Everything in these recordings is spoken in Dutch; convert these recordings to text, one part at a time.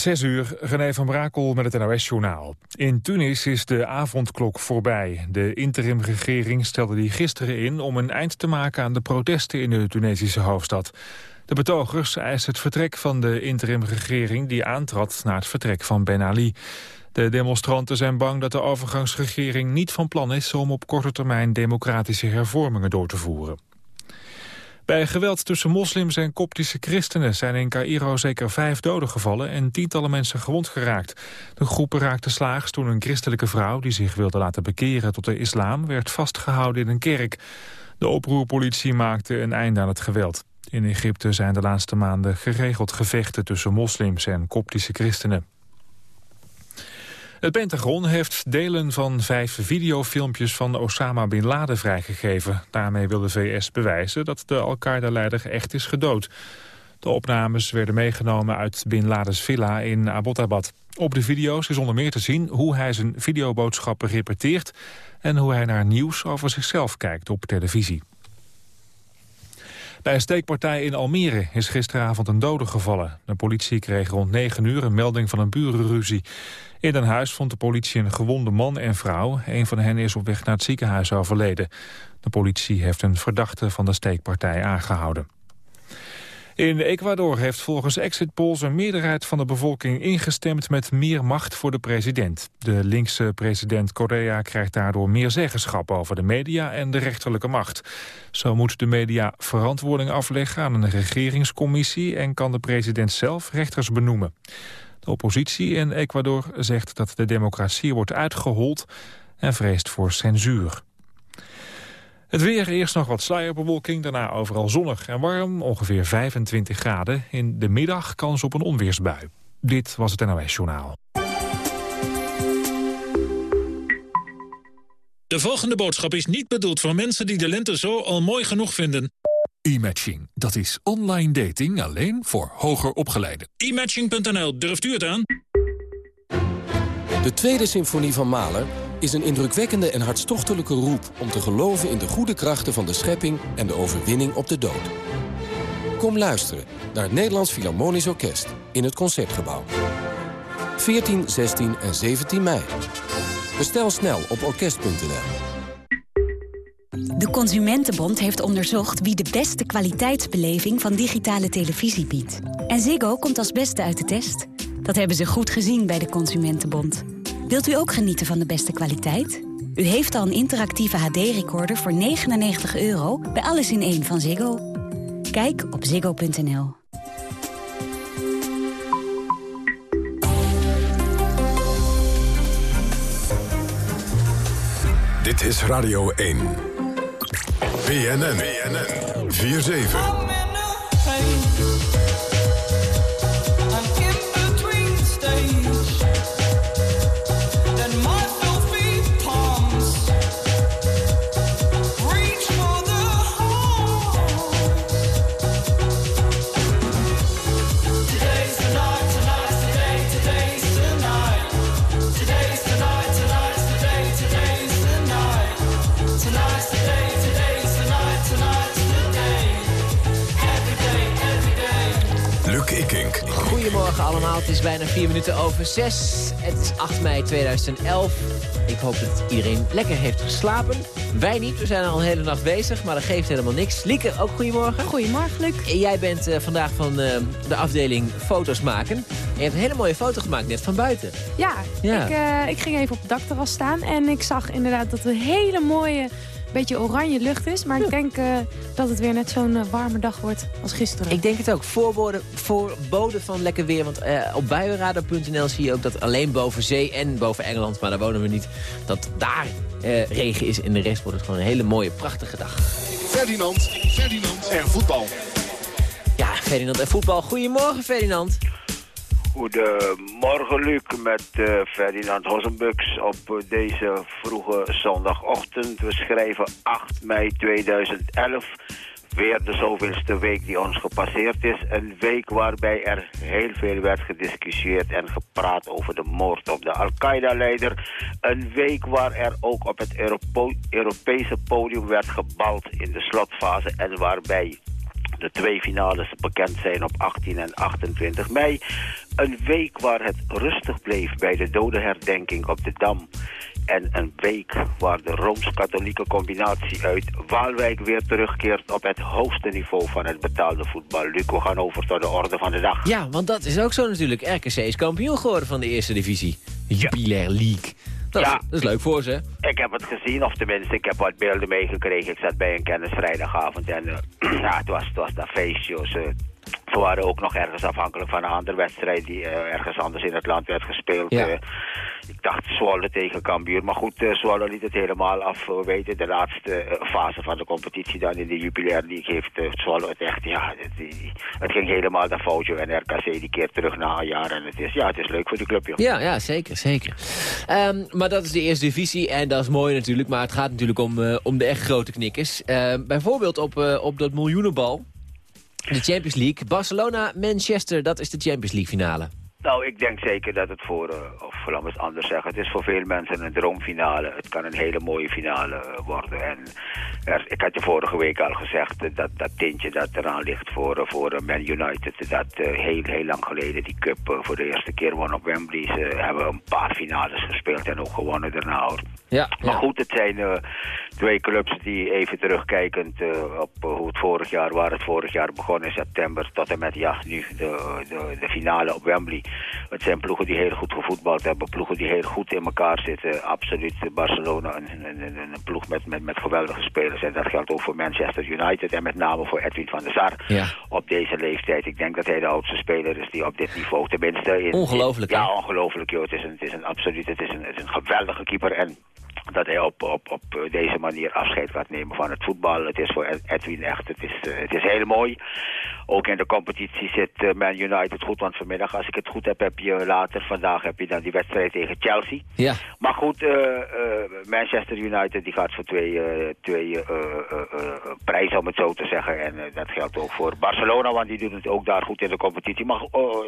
Zes uur, René van Brakel met het NOS-journaal. In Tunis is de avondklok voorbij. De interimregering stelde die gisteren in om een eind te maken aan de protesten in de Tunesische hoofdstad. De betogers eisen het vertrek van de interimregering die aantrad na het vertrek van Ben Ali. De demonstranten zijn bang dat de overgangsregering niet van plan is om op korte termijn democratische hervormingen door te voeren. Bij geweld tussen moslims en koptische christenen zijn in Cairo zeker vijf doden gevallen en tientallen mensen gewond geraakt. De groepen raakten slaags toen een christelijke vrouw die zich wilde laten bekeren tot de islam werd vastgehouden in een kerk. De oproerpolitie maakte een einde aan het geweld. In Egypte zijn de laatste maanden geregeld gevechten tussen moslims en koptische christenen. Het Pentagon heeft delen van vijf videofilmpjes van Osama Bin Laden vrijgegeven. Daarmee wil de VS bewijzen dat de Al-Qaeda-leider echt is gedood. De opnames werden meegenomen uit Bin Ladens villa in Abbottabad. Op de video's is onder meer te zien hoe hij zijn videoboodschappen repeteert... en hoe hij naar nieuws over zichzelf kijkt op televisie. Bij een steekpartij in Almere is gisteravond een dode gevallen. De politie kreeg rond 9 uur een melding van een burenruzie. In een huis vond de politie een gewonde man en vrouw. Een van hen is op weg naar het ziekenhuis overleden. De politie heeft een verdachte van de steekpartij aangehouden. In Ecuador heeft volgens exit polls een meerderheid van de bevolking ingestemd met meer macht voor de president. De linkse president Correa krijgt daardoor meer zeggenschap over de media en de rechterlijke macht. Zo moet de media verantwoording afleggen aan een regeringscommissie en kan de president zelf rechters benoemen. De oppositie in Ecuador zegt dat de democratie wordt uitgehold en vreest voor censuur. Het weer, eerst nog wat sluierbewolking, daarna overal zonnig en warm, ongeveer 25 graden. In de middag kans op een onweersbui. Dit was het NOS Journaal. De volgende boodschap is niet bedoeld voor mensen die de lente zo al mooi genoeg vinden. E-matching, dat is online dating alleen voor hoger opgeleiden. E-matching.nl, durft u het aan? De tweede symfonie van Mahler is een indrukwekkende en hartstochtelijke roep... om te geloven in de goede krachten van de schepping en de overwinning op de dood. Kom luisteren naar het Nederlands Philharmonisch Orkest in het Concertgebouw. 14, 16 en 17 mei. Bestel snel op orkest.nl. De Consumentenbond heeft onderzocht wie de beste kwaliteitsbeleving van digitale televisie biedt. En Ziggo komt als beste uit de test. Dat hebben ze goed gezien bij de Consumentenbond. Wilt u ook genieten van de beste kwaliteit? U heeft al een interactieve HD-recorder voor 99 euro bij Alles in één van Ziggo. Kijk op ziggo.nl. Dit is Radio 1. BNN. BNN. 4-7. Goedemorgen allemaal, het is bijna vier minuten over zes. Het is 8 mei 2011. Ik hoop dat iedereen lekker heeft geslapen. Wij niet, we zijn al een hele nacht bezig, maar dat geeft helemaal niks. Lieke, ook goedemorgen. Goedemorgen, Luc. Jij bent uh, vandaag van uh, de afdeling foto's maken. En je hebt een hele mooie foto gemaakt net van buiten. Ja, ja. Ik, uh, ik ging even op het dakterras staan en ik zag inderdaad dat een hele mooie beetje oranje lucht is. Maar ik denk uh, dat het weer net zo'n uh, warme dag wordt als gisteren. Ik denk het ook. Voorbode, voorbode van lekker weer. Want uh, op buienradar.nl zie je ook dat alleen boven zee en boven Engeland... maar daar wonen we niet, dat daar regen is. En de rest wordt het gewoon een hele mooie, prachtige dag. Ferdinand, Ferdinand en voetbal. Ja, Ferdinand en voetbal. Goedemorgen, Ferdinand. Goedemorgen Luc met uh, Ferdinand Hossenbux op deze vroege zondagochtend. We schrijven 8 mei 2011. Weer de zoveelste week die ons gepasseerd is. Een week waarbij er heel veel werd gediscussieerd en gepraat over de moord op de Al-Qaeda-leider. Een week waar er ook op het Europese podium werd gebald in de slotfase en waarbij de twee finales bekend zijn op 18 en 28 mei. Een week waar het rustig bleef bij de dodenherdenking op de Dam. En een week waar de Rooms-Katholieke combinatie uit Waalwijk weer terugkeert op het hoogste niveau van het betaalde voetbal. Luc, we gaan over tot de orde van de dag. Ja, want dat is ook zo natuurlijk. RKC is kampioen geworden van de eerste divisie. Jupiler League. Dat, Ja. is, dat is leuk voor ze. Ik heb het gezien, of tenminste, ik heb wat beelden meegekregen. Ik zat bij een kennis vrijdagavond en eh, ja, het was, het was dat feestje. joh. Ze waren ook nog ergens afhankelijk van een andere wedstrijd die eh, ergens anders in het land werd gespeeld. Ja. Eh, ik dacht Zwolle tegen Cambuur, maar goed, uh, Zwolle liet het helemaal af. We weten, de laatste fase van de competitie dan in de Jupiler League heeft Zwolle het echt, ja, het, ging helemaal de foutje. En RKC die keert terug na een jaar en het is, ja, het is leuk voor die club, joh. Ja, ja zeker, zeker. Um, maar dat is de eerste divisie en dat is mooi natuurlijk. Maar het gaat natuurlijk om, om de echt grote knikkers. Uh, bijvoorbeeld op, op dat miljoenenbal. De Champions League. Barcelona-Manchester, dat is de Champions League finale. Nou, ik denk zeker dat het voor, uh, of laat me het anders zeggen, het is voor veel mensen een droomfinale. Het kan een hele mooie finale uh, worden. En er, ik had je vorige week al gezegd, uh, dat, dat tintje dat eraan ligt voor, voor Man United. Dat heel, heel lang geleden die cup voor de eerste keer won op Wembley. Ze hebben een paar finales gespeeld en ook gewonnen daarna. Ja, maar ja. goed, het zijn twee clubs die even terugkijkend op hoe het vorig jaar, waar het vorig jaar begon in september, tot en met ja, nu de, de, de finale op Wembley. Het zijn ploegen die heel goed gevoetbald hebben, ploegen die heel goed in elkaar zitten. Absoluut Barcelona, een, een, een, een ploeg met, met, met geweldige spelers. En dat geldt ook voor Manchester United en met name voor Edwin van der Sar. Ja. Op deze leeftijd. Ik denk dat hij de oudste speler is die op dit niveau, tenminste... In, ongelooflijk, in, Ja, ongelooflijk. Joh. Het, is een, het is een absoluut, het is een, het is een geweldige keeper en dat hij op, op, op deze manier afscheid gaat nemen van het voetbal. Het is voor Edwin echt, het is, uh, het is heel mooi. Ook in de competitie zit uh, Man United goed, want vanmiddag, als ik het goed heb, heb je later, vandaag heb je dan die wedstrijd tegen Chelsea. Ja. Maar goed, uh, Manchester United die gaat voor twee, twee prijzen, om het zo te zeggen. En dat geldt ook voor Barcelona, want die doen het ook daar goed in de competitie. Maar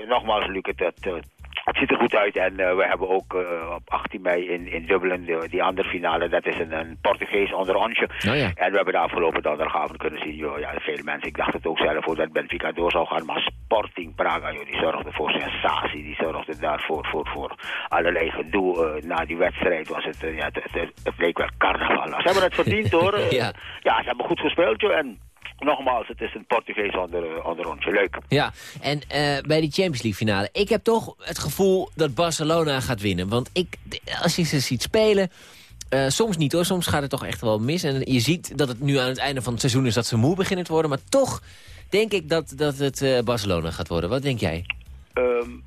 nogmaals, Luc, het, het het ziet er goed uit en uh, we hebben ook uh, op 18 mei in, in Dublin de, die andere finale. Dat is een, een Portugees onder onsje. Oh ja. En we hebben de afgelopen donderdagavond kunnen zien. Joh, ja, vele mensen, ik dacht het ook zelf voor dat Benfica door zou gaan. Maar Sporting Praga, joh, die zorgde voor sensatie. Die zorgde daarvoor voor, voor allerlei gedoe. Uh, na die wedstrijd was het, ja, het, het, het, leek wel carnaval. Ze hebben het verdiend hoor. ja. ja, ze hebben goed gespeeld joh. En nogmaals, het is een Portugees onder, onder ons. Leuk. Ja, en uh, bij die Champions League finale. Ik heb toch het gevoel dat Barcelona gaat winnen. Want ik, als je ze ziet spelen... Uh, soms niet hoor, soms gaat het toch echt wel mis. En je ziet dat het nu aan het einde van het seizoen is dat ze moe beginnen te worden. Maar toch denk ik dat, dat het uh, Barcelona gaat worden. Wat denk jij? Um,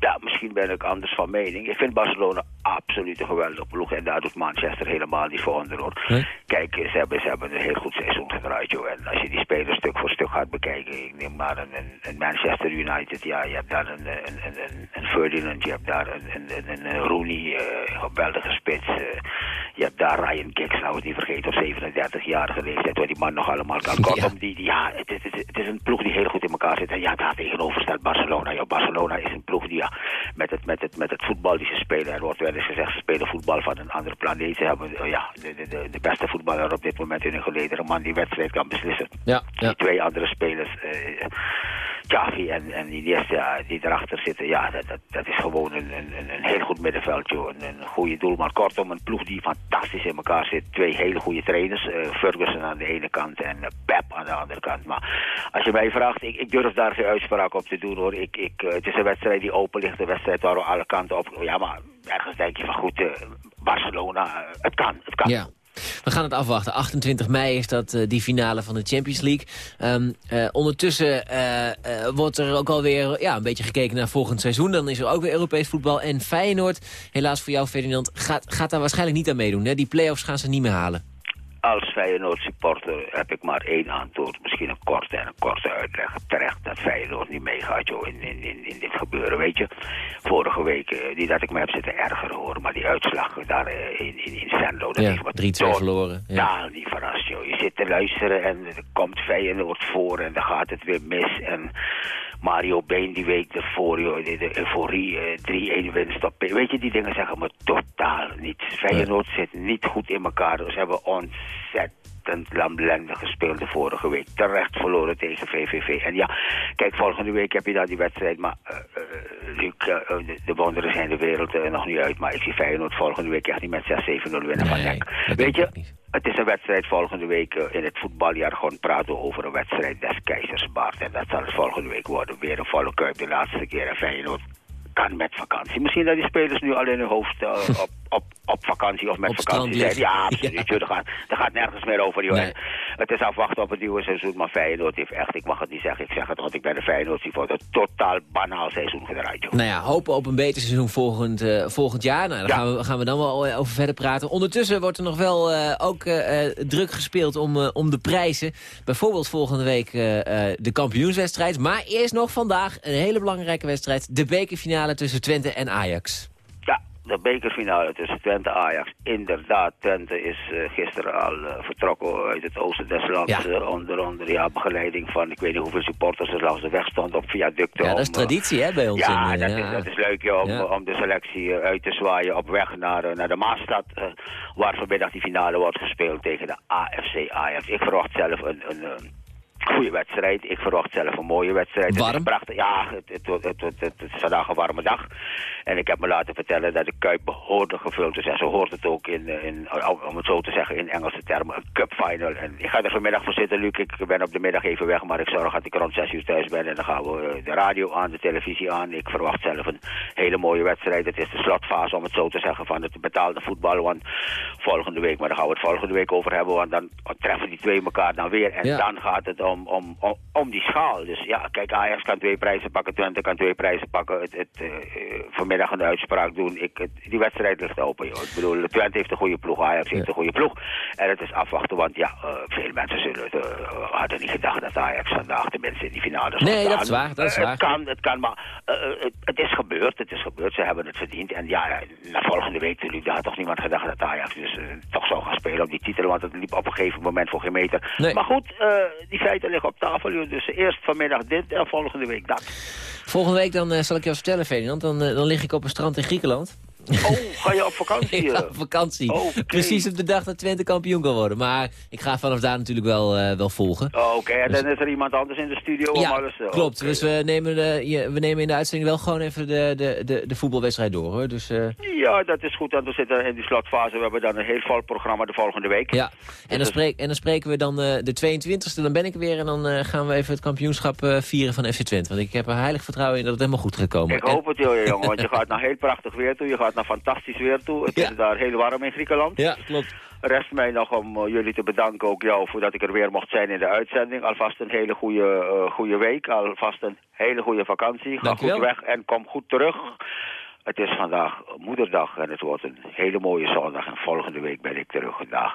ja, misschien ben ik anders van mening. Ik vind Barcelona absoluut een geweldige ploeg. En daar doet Manchester helemaal niet voor onder. Hoor. Nee? Kijk, ze hebben, ze hebben een heel goed seizoen gedraaid. Joh. En als je die spelers stuk voor stuk gaat bekijken. Ik neem maar een, een, Manchester United. Ja, je hebt daar een, een, een, een Ferdinand. Je hebt daar een, een, Rooney. Uh, geweldige spits. Uh, je hebt daar Ryan Giggs. Nou, niet vergeten op 37-jarige leeftijd. Waar die man nog allemaal kan. Kortom, Ja. die, die, ja, het, is, het, het is een ploeg die heel goed in elkaar zit. En ja, daar tegenover staat Barcelona. Ja, Barcelona is een ploeg die ja, met, het, met, het, met het voetbal die ze spelen. Er wordt wel eens gezegd, ze spelen voetbal van een andere planeet. Ze hebben uh, ja, de, de, de beste voetballer op dit moment in hun geleden. Een man die wedstrijd kan beslissen. Ja, Die twee andere spelers, uh, Xavi en, en Iniesta, die erachter zitten. Ja, dat, dat, dat is gewoon een, een, een heel goed middenveld. Joh. Een, een goede doelman. Kortom, een ploeg die fantastisch in elkaar zit. Twee hele goede trainers. Uh, Ferguson aan de ene kant en Pep aan de andere kant. Maar als je mij vraagt, ik, ik durf daar geen uitspraak op te doen hoor. Ik, ik, het is een wedstrijd die open ligt. Een wedstrijd waar we alle kanten op... Ja, maar ergens denk je van goed, uh, Barcelona, het kan, het kan. Ja. We gaan het afwachten. 28 mei is dat uh, die finale van de Champions League. Uh, ondertussen wordt er ook alweer ja, een beetje gekeken naar volgend seizoen. Dan is er ook weer Europees voetbal. En Feyenoord, helaas voor jou Ferdinand, gaat, gaat daar waarschijnlijk niet aan meedoen. Hè? Die play-offs gaan ze niet meer halen. Als Feyenoord supporter heb ik maar één antwoord. Misschien een korte en een korte uitleg. Terecht dat Feyenoord niet meegaat joh, in, in, in, dit gebeuren. Weet je, vorige week, uh, niet dat ik me heb zitten ergeren hoor. Maar die uitslag daar uh, in, in, in Venlo. Dat ja, 3-2 verloren. Ja. Taal niet verrast joh. Je zit te luisteren en er komt Feyenoord voor en dan gaat het weer mis. En Mario Been die week de, de euforie, eh, 3-1 winst op. Weet je, die dingen zeggen me totaal niet. Feyenoord zit niet goed in elkaar. Ze hebben ontzettend lamlendig gespeeld de vorige week. Terecht verloren tegen VVV. En ja, kijk, volgende week heb je dan die wedstrijd. Maar uh, de, de, wonderen zijn de wereld nog niet uit. Maar ik zie Feyenoord volgende week echt niet met 6-7-0 winnen van NEC. dat Weet je, het is een wedstrijd volgende week in het voetbaljargon praten we over een wedstrijd des keizersbaard. En dat zal het volgende week worden. Weer een volle kuip de laatste keer. En Feyenoord kan met vakantie. Misschien dat die spelers nu al in hun hoofd op, op, op vakantie of met Op vakantie zijn. Ja, absoluut. joh, Er, gaat, gaat nergens meer over. Joh. Nee. Het is afwachten op het nieuwe seizoen. Maar Feyenoord heeft echt, ik mag het niet zeggen, ik zeg het want ik ben de Feyenoord. Die wordt een totaal banaal seizoen gedraaid. Joh. Nou ja, hopen op een beter seizoen volgend, eh, volgend jaar. Nou, daar Ja. gaan, we, gaan we dan wel over verder praten. Ondertussen wordt er nog wel eh, ook eh, eh, druk gespeeld om, eh, om de prijzen. Bijvoorbeeld volgende week eh, eh, de kampioenswedstrijd. Maar eerst nog vandaag een hele belangrijke wedstrijd. De bekerfinale tussen Twente en Ajax. De bekerfinale tussen Twente en Ajax. Inderdaad, Twente is eh, gisteren al eh, vertrokken uit het oosten des lands. Ja. eh, onder onder ja, begeleiding van, ik weet niet hoeveel supporters er langs de weg stonden op viaducten. Ja, dat is om, traditie hè, bij ons. Ja, in, dat, ja. Is, dat is leuk joh, om, Ja. om de selectie uit te zwaaien op weg naar, naar de Maasstad. eh, waar vanmiddag die finale wordt gespeeld tegen de AFC Ajax. Ik verwacht zelf een... een, een Goede wedstrijd. Ik verwacht zelf een mooie wedstrijd. Het is Warm? prachtig. Ja, het, het, het, het, het- het is vandaag een warme dag. En ik heb me laten vertellen dat de Kuip behoorlijk gevuld is. En zo hoort het ook in, in, om het zo te zeggen, in Engelse termen, een cup final. En ik ga er vanmiddag voor zitten, Luc. Ik ben op de middag even weg, maar ik zorg dat ik rond 6 uur thuis ben. En dan gaan we eh, de radio aan, de televisie aan. Ik verwacht zelf een hele mooie wedstrijd. Het is de slotfase, om het zo te zeggen, van het betaalde voetbal. Want volgende week, maar daar gaan we het volgende week over hebben. Want dan treffen die twee elkaar dan weer. En Ja. dan gaat het om, om, om, om die schaal. Dus ja, kijk, Ajax kan twee prijzen pakken, Twente kan twee prijzen pakken. Het, het, eh, vanmiddag een uitspraak doen. Ik, het- die wedstrijd ligt open, joh. Ik bedoel, Twente heeft een goede ploeg, Ajax heeft een goede ploeg. En het is afwachten, want ja, eh, veel mensen zullen het, eh, hadden niet gedacht dat Ajax vandaag tenminste in die finale zou Nee, dat is waar, dat is waar. Het kan, het kan, maar het, het is gebeurd, het is gebeurd. Ze hebben het verdiend. En ja, na volgende week natuurlijk, daar had toch niemand gedacht dat Ajax dus toch zou gaan spelen op die titel. Want het liep op een gegeven moment voor geen meter. Nee. Maar goed, die feiten liggen op tafel. Dus eerst vanmiddag dit en volgende week dat. Volgende week dan, eh, zal ik je wat vertellen, Ferdinand. Dan, eh, dan lig ik op een strand in Griekenland. Oh, ga je op vakantie? Ga eh? op vakantie. Precies op de dag dat Twente kampioen kan worden. Maar ik ga vanaf daar natuurlijk wel, eh, wel volgen. Oh, Oké, en dan is er iemand anders in de studio Ja, alles... eh, klopt. Dus we nemen, de, we nemen in de uitzending wel gewoon even de, de, de, de voetbalwedstrijd door. Hoor. Dus, Ja, dat is goed. En we zitten in die slotfase. We hebben dan een heel vol programma de volgende week. ja. en, dan spreek, en dan spreken we dan de 22e, dan ben ik er weer. En dan gaan we even het kampioenschap vieren van FC Twente. Want ik heb er heilig vertrouwen in dat het helemaal goed gaat komen. Ik hoop het, joh, jongen, want je gaat naar heel prachtig weer toe. Je gaat naar fantastisch weer toe. Het Ja. is daar heel warm in Griekenland. En- ja, klopt. Rest mij nog om eh, jullie te bedanken, ook jou, voordat ik er weer mocht zijn in de uitzending. Alvast een hele goede, eh, goede week, alvast een hele goede vakantie. Ga Dankjewel. goed weg en kom goed terug. Het is vandaag moederdag en het wordt een hele mooie zondag. En volgende week ben ik terug. Dag.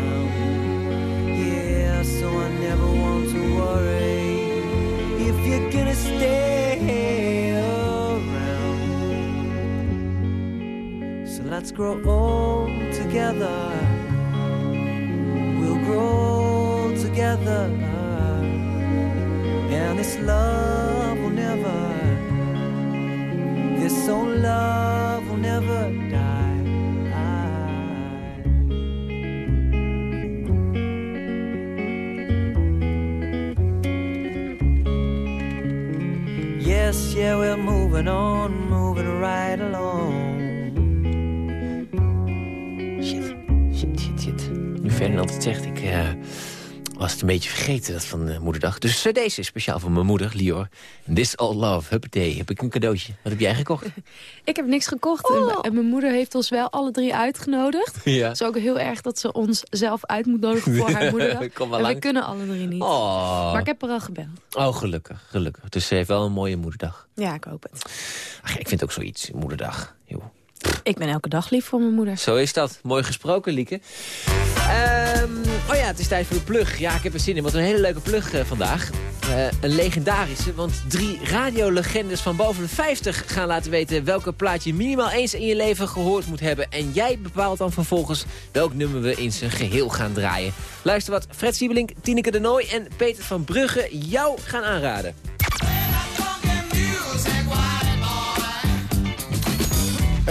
Gonna stay around. So let's grow old together. We'll grow together. And this love will never, this old love yeah, we're moving on, moving right along. Shit, shit, shit, shit. Nu Ferdinand het zegt, ik eh, was het een beetje vergeten dat van eh, moederdag. Dus deze is speciaal voor mijn moeder, Lior. This All Love, huppatee, heb ik een cadeautje. Wat heb jij gekocht? Ik heb niks gekocht. En m- En mijn moeder heeft ons wel alle drie uitgenodigd. Ja. Het is ook heel erg dat ze ons zelf uit moet nodigen voor haar moeder. Kom maar en we kunnen alle drie niet. Oh. Maar ik heb er al gebeld. Oh, gelukkig, gelukkig. Dus ze heeft wel een mooie moederdag. Ja, ik hoop het. Ach, ik vind ook zoiets, moederdag. Joh. Ik ben elke dag lief voor mijn moeder. Zo is dat. Mooi gesproken, Lieke. Ehm, oh ja, het is tijd voor de plug. Ja, ik heb er zin in. Wat een hele leuke plug eh, vandaag. Eh, een legendarische, want drie radiolegendes van boven de 50 gaan laten weten welke plaat je minimaal eens in je leven gehoord moet hebben. En jij bepaalt dan vervolgens welk nummer we in zijn geheel gaan draaien. Luister wat Fred Siebelink, Tineke de Nooi en Peter van Brugge jou gaan aanraden.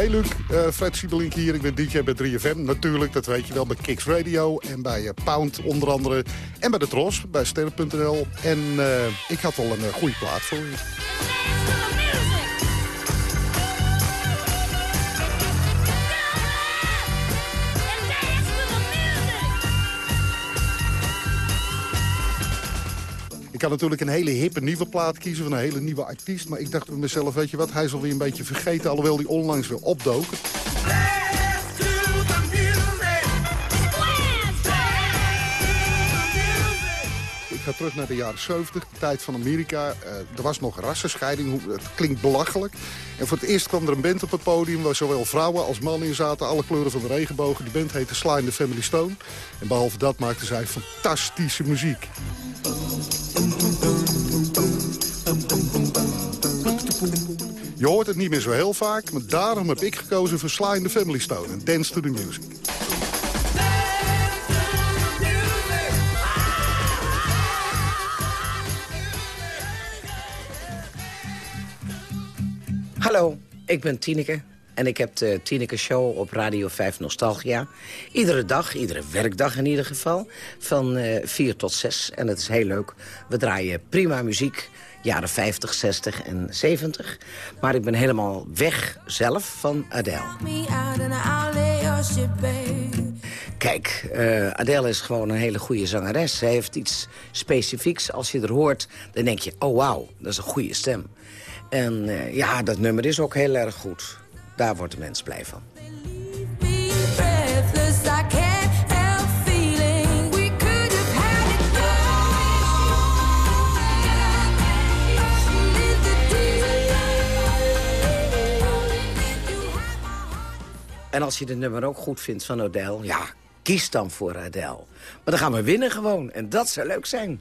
Hey Luc, eh, Fred Siebelink hier. Ik ben DJ bij 3FM. Natuurlijk, dat weet je wel, bij Kicks Radio en bij eh, Pound onder andere. En bij de Tros, bij Sterren.nl. En eh, ik had al een goede plaat voor je. Ik kan natuurlijk een hele hippe nieuwe plaat kiezen van een hele nieuwe artiest. Maar ik dacht bij mezelf, weet je wat, hij is alweer een beetje vergeten. Alhoewel die onlangs weer opdoken. Ik ga terug naar de jaren 70, de tijd van Amerika. Eh, er was nog rassenscheiding, het klinkt belachelijk. En voor het eerst kwam er een band op het podium... waar zowel vrouwen als mannen in zaten, alle kleuren van de regenbogen. Die band heette Sly the Family Stone. En behalve dat maakten zij fantastische muziek. Je hoort het niet meer zo heel vaak, maar daarom heb ik gekozen voor Sly and the Family Stone en Dance to the Music. Hallo, ik ben Tineke en ik heb de Tineke Show op Radio 5 Nostalgia. Iedere dag, iedere werkdag in ieder geval, van eh 4 tot 6. En het is heel leuk. We draaien prima muziek, jaren 50, 60 en 70. Maar ik ben helemaal weg zelf van Adele. Kijk, eh, Adele is gewoon een hele goede zangeres. Ze heeft iets specifieks. Als je er hoort, dan denk je, oh wauw, dat is een goede stem. En eh, ja, dat nummer is ook heel erg goed. Daar wordt de mens blij van. En als je het nummer ook goed vindt van Adele, ja, kies dan voor Adele. Maar dan gaan we winnen gewoon. En dat zou leuk zijn.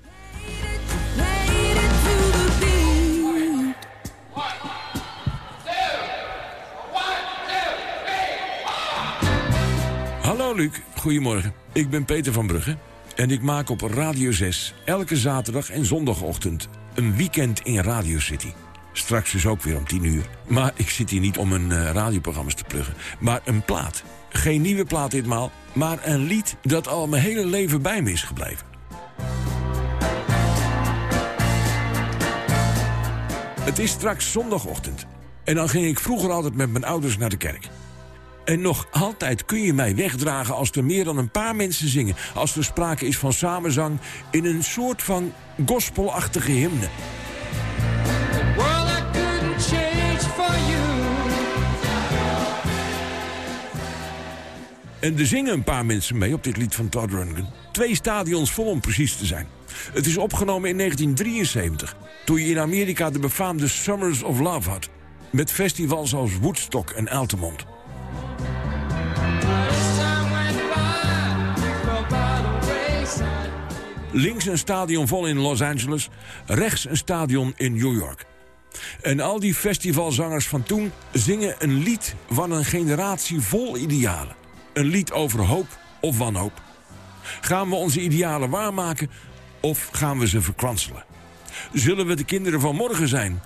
Hallo Luc, goedemorgen. Ik ben Peter van Brugge en ik maak op Radio 6 elke zaterdag en zondagochtend een weekend in Radio City. Straks dus ook weer om 10 uur. Maar ik zit hier niet om een eh, radioprogramma's te pluggen, maar een plaat. Geen nieuwe plaat ditmaal, maar een lied dat al mijn hele leven bij me is gebleven. Het is straks zondagochtend. En dan ging ik vroeger altijd met mijn ouders naar de kerk. En nog altijd kun je mij wegdragen als er meer dan een paar mensen zingen. Als er sprake is van samenzang in een soort van gospelachtige hymne. En er zingen een paar mensen mee op dit lied van Todd Rundgren. Twee stadions vol om precies te zijn. Het is opgenomen in 1973, toen je in Amerika de befaamde Summers of Love had. Met festivals als Woodstock en Altamont. Links een stadion vol in Los Angeles, rechts een stadion in New York. En al die festivalzangers van toen zingen een lied van een generatie vol idealen. Een lied over hoop of wanhoop. Gaan we onze idealen waarmaken of gaan we ze verkwanselen? Zullen we de kinderen van morgen zijn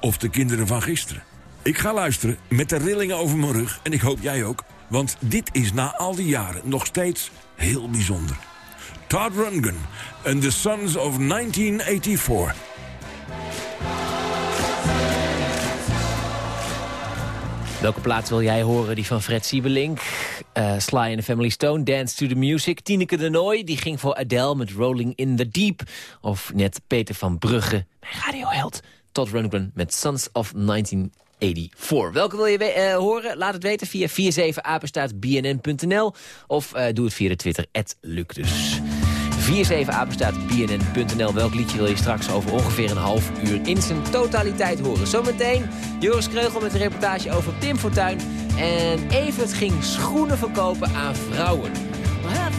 of de kinderen van gisteren? Ik ga luisteren met de rillingen over mijn rug en ik hoop jij ook. Want dit is na al die jaren nog steeds heel bijzonder. Todd Rundgren and the Sons of 1984. Welke plaats wil jij horen? Die van Fred Siebelink, eh, Sly and the Family Stone, Dance to the Music. Tineke de Nooi, die ging voor Adele met Rolling in the Deep. Of net Peter van Brugge, mijn radioheld. Todd Rundgren met Sons of 1984. Welke wil je eh, horen? Laat het weten via 47apenstaatbnn.nl of eh, doe het via de Twitter, Luc dus. 47apenstaatbnn.nl. Welk liedje wil je straks over ongeveer een half uur in zijn totaliteit horen? Zometeen Joris Kreugel met een reportage over Pim Fortuyn. En Evert ging schoenen verkopen aan vrouwen. Her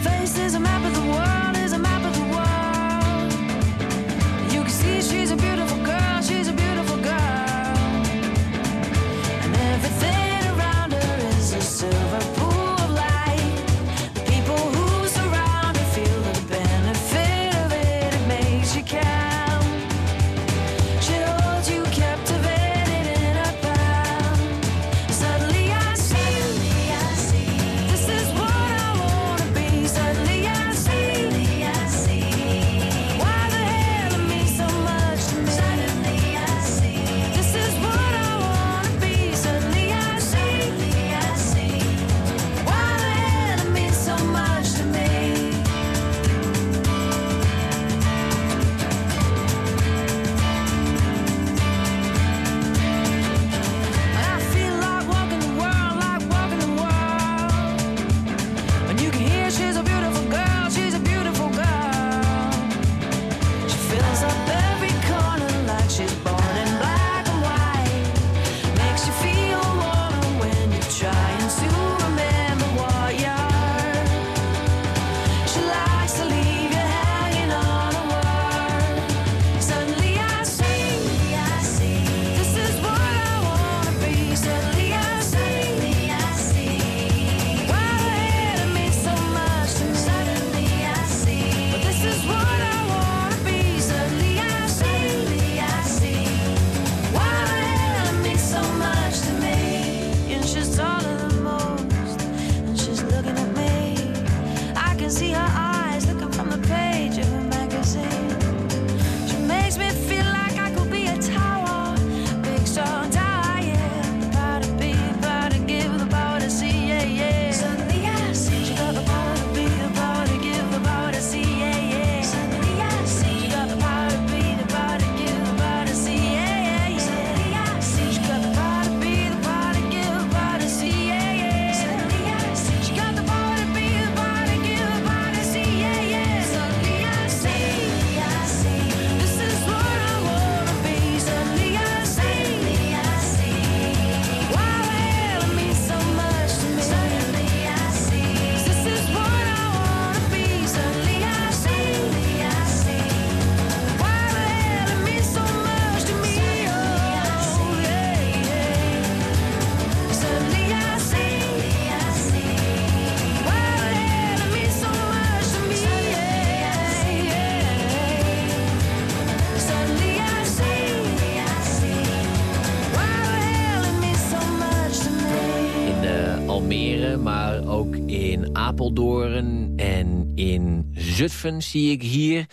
Almere, maar ook in Apeldoorn en in Zutphen zie ik hier.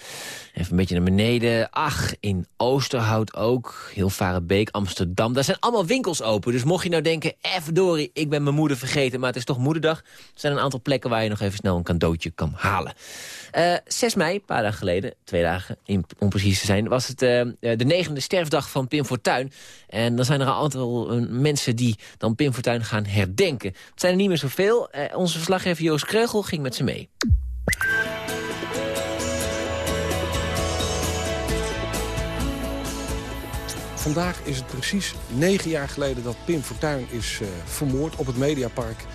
Even een beetje naar beneden. Ach, in Oosterhout ook. Hilvarenbeek, Amsterdam. Daar zijn allemaal winkels open. Dus mocht je nou denken, eh verdorie, ik ben mijn moeder vergeten... maar het is toch moederdag. Er zijn een aantal plekken waar je nog even snel een cadeautje kan halen. Eh 6 mei, een paar dagen geleden, twee dagen om precies te zijn... was het eh, de negende sterfdag van Pim Fortuyn. En dan zijn er een aantal eh, mensen die dan Pim Fortuyn gaan herdenken. Het zijn er niet meer zoveel. Eh, onze verslaggever Joost Kreugel ging met ze mee. Vandaag is het precies negen jaar geleden dat Pim Fortuyn is eh, vermoord op het Mediapark.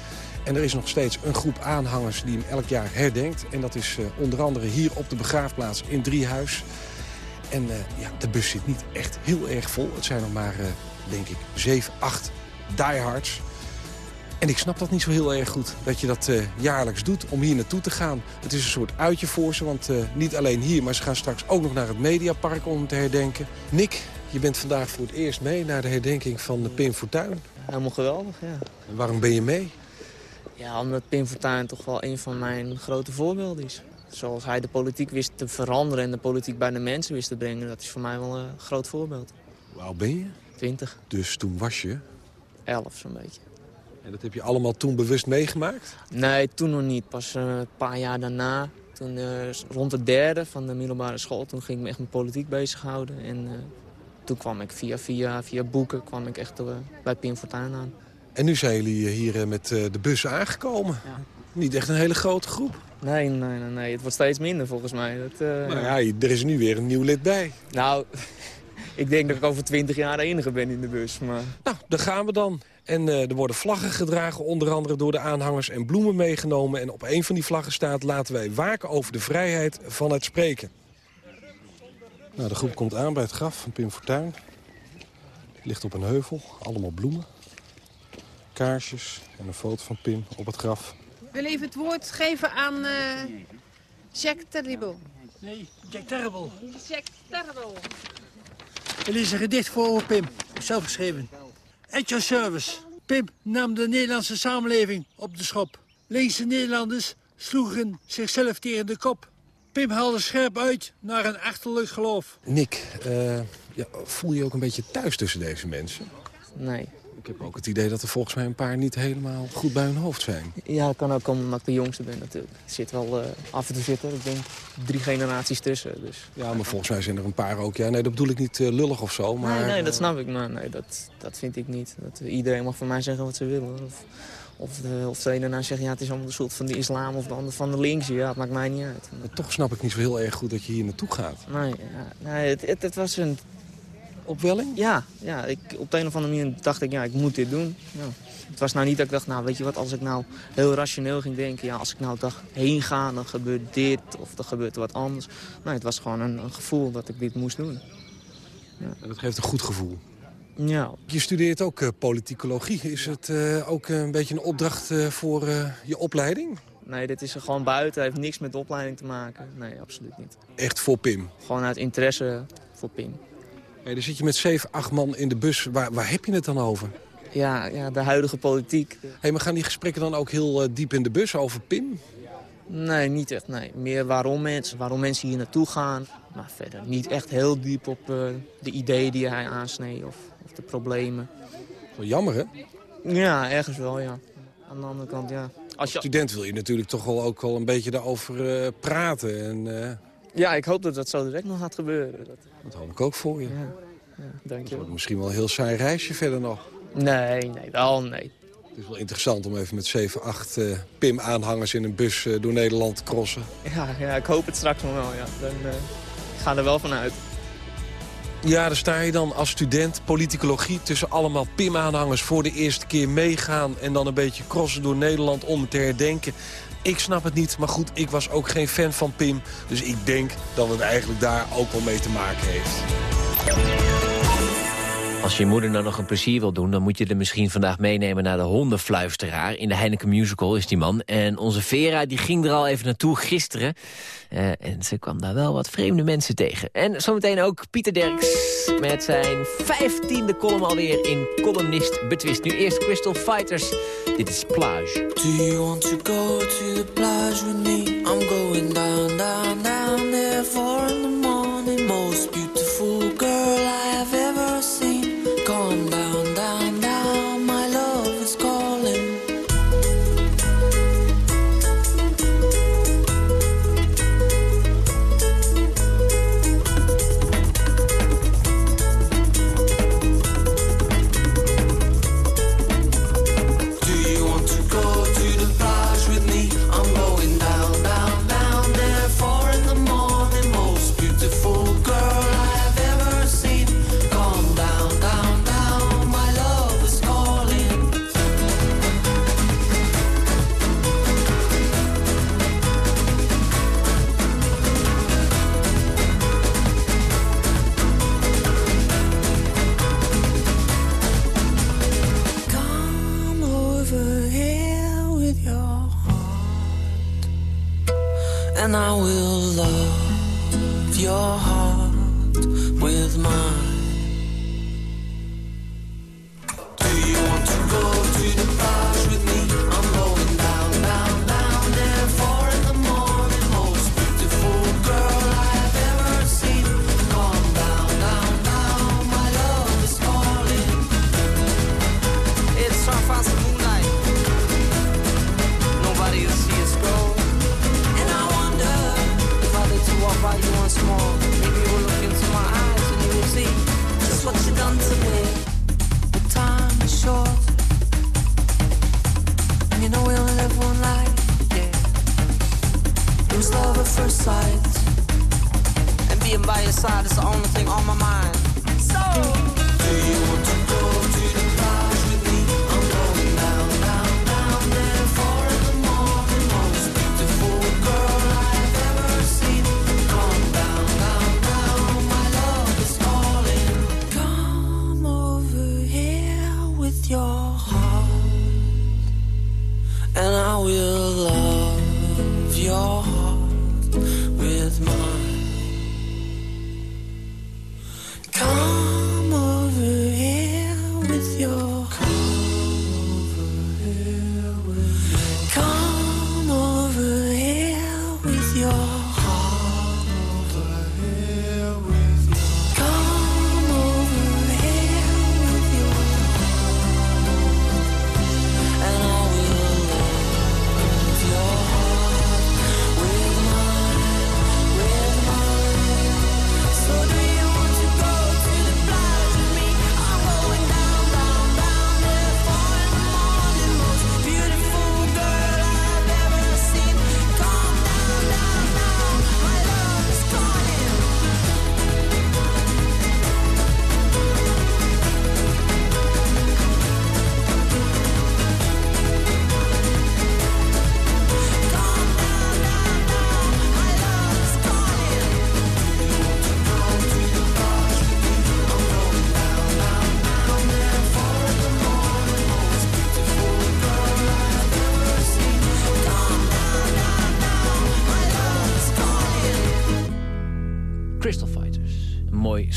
En er is nog steeds een groep aanhangers die hem elk jaar herdenkt. En dat is eh, onder andere hier op de begraafplaats in Driehuis. En eh, ja, de bus zit niet echt heel erg vol. Het zijn nog maar, denk ik, zeven, acht diehards. En ik snap dat niet zo heel erg goed, dat je dat jaarlijks doet om hier naartoe te gaan. Het is een soort uitje voor ze, want niet alleen hier... maar ze gaan straks ook nog naar het Mediapark om te herdenken. Nick, je bent vandaag voor het eerst mee naar de herdenking van de Pim Fortuyn. Helemaal geweldig, ja. En waarom ben je mee? Ja, omdat Pim Fortuyn toch wel een van mijn grote voorbeelden is. Zoals hij de politiek wist te veranderen en de politiek bij de mensen wist te brengen... dat is voor mij wel een groot voorbeeld. Hoe oud ben je? 20, Dus toen was je. 11 zo'n beetje. En dat heb je allemaal toen bewust meegemaakt? Nee, toen nog niet. Pas eh, een paar jaar daarna, toen, eh, rond de derde van de middelbare school... toen ging ik me echt met politiek bezighouden. En eh, toen kwam ik via, via, via boeken kwam ik echt eh, bij Pim Fortuyn aan. En nu zijn jullie hier eh, met eh, de bus aangekomen. Niet echt een hele grote groep. Nee, nee, nee, nee. Het wordt steeds minder volgens mij. Dat, eh, Nou ja, er is nu weer een nieuw lid bij. Nou, ik denk dat ik over twintig jaar de enige ben in de bus. Maar... Nou, daar gaan we dan. En eh, er worden vlaggen gedragen, onder andere door de aanhangers en bloemen meegenomen. En op een van die vlaggen staat, laten wij waken over de vrijheid van het spreken. Nou, de groep komt aan bij het graf van Pim Fortuyn. Ligt op een heuvel, allemaal bloemen. Kaarsjes en een foto van Pim op het graf. Ik wil even het woord geven aan eh Jack Terrible. Nee, Jack Terrible. Jack Terrible. Er is een gedicht voor over Pim, zelf geschreven. At your service. Pim nam de Nederlandse samenleving op de schop. Linkse Nederlanders sloegen zichzelf tegen de kop. Pim haalde scherp uit naar een achterlijk geloof. Nick, eh, ja, voel je je ook een beetje thuis tussen deze mensen? Nee. Ik heb ook het idee dat er volgens mij een paar niet helemaal goed bij hun hoofd zijn. Ja, het kan ook komen omdat ik de jongste ben natuurlijk. Er zit wel eh, af en toe zitten, ik denk drie generaties tussen. Dus. Ja, maar volgens mij zijn er een paar ook. Ja, nee, dat bedoel ik niet eh, lullig of zo. Maar, Nee, nee, dat snap ik, maar nee, dat, dat vind ik niet. Dat, iedereen mag van mij zeggen wat ze willen. Of, of, de, of de ene nou zegt, ja, het is allemaal de schuld van de islam of de ander van de links. Ja, het maakt mij niet uit. Maar toch snap ik niet zo heel erg goed dat je hier naartoe gaat. Nee, ja, nee het, het, het was een... Opwelling? Ja, ja ik, op de een of andere manier dacht ik, ja, ik moet dit doen. Ja. Het was nou niet dat ik dacht, nou, weet je wat, als ik nou heel rationeel ging denken... ja, als ik nou dag heen ga, dan gebeurt dit of er gebeurt wat anders. Nee, het was gewoon een, een gevoel dat ik dit moest doen. Ja. En dat geeft een goed gevoel. Ja. Je studeert ook eh, politicologie. Is het eh, ook een beetje een opdracht eh, voor je opleiding? Nee, dit is er gewoon buiten. Het heeft niks met de opleiding te maken. Nee, absoluut niet. Echt voor Pim? Gewoon uit interesse voor Pim. Hey, dan zit je met zeven, acht man in de bus. Waar, waar heb je het dan over? Ja, ja de huidige politiek. Hey, maar gaan die gesprekken dan ook heel diep in de bus over Pim? Nee, niet echt. Nee. Meer waarom mensen, waarom mensen hier naartoe gaan. Maar verder niet echt heel diep op eh, de ideeën die hij aansneed of, of de problemen. Wel jammer, hè? Ja, ergens wel, ja. Aan de andere kant, ja. Als je... Student wil je natuurlijk toch wel ook wel een beetje daarover eh, praten. En, eh, Ja, ik hoop dat dat zo direct nog gaat gebeuren. Dat, dat hoop ik ook voor je. ja, ja, dank Het je wordt misschien wel een heel saai reisje verder nog. Nee, nee, wel nee. Het is wel interessant om even met 7, 8 eh, PIM-aanhangers in een bus eh, door Nederland te crossen. Ja, ja, ik hoop het straks nog wel, ja. Dan, eh, ik ga er wel van uit. Ja, daar sta je dan als student politicologie tussen allemaal PIM-aanhangers voor de eerste keer meegaan... en dan een beetje crossen door Nederland om het te herdenken. Ik snap het niet, maar goed, ik was ook geen fan van Pim. Dus ik denk dat het eigenlijk daar ook wel mee te maken heeft. Als je moeder nou nog een plezier wil doen... dan moet je er misschien vandaag meenemen naar de hondenfluisteraar. In de Heineken Musical is die man. En onze Vera die ging er al even naartoe gisteren. Eh, en ze kwam daar wel wat vreemde mensen tegen. En zometeen ook Pieter Derks met zijn vijftiende column alweer in Columnist Betwist. Nu eerst Crystal Fighters. Dit is Plage. Do you want to go to the plage with me? I'm going down, down, down there four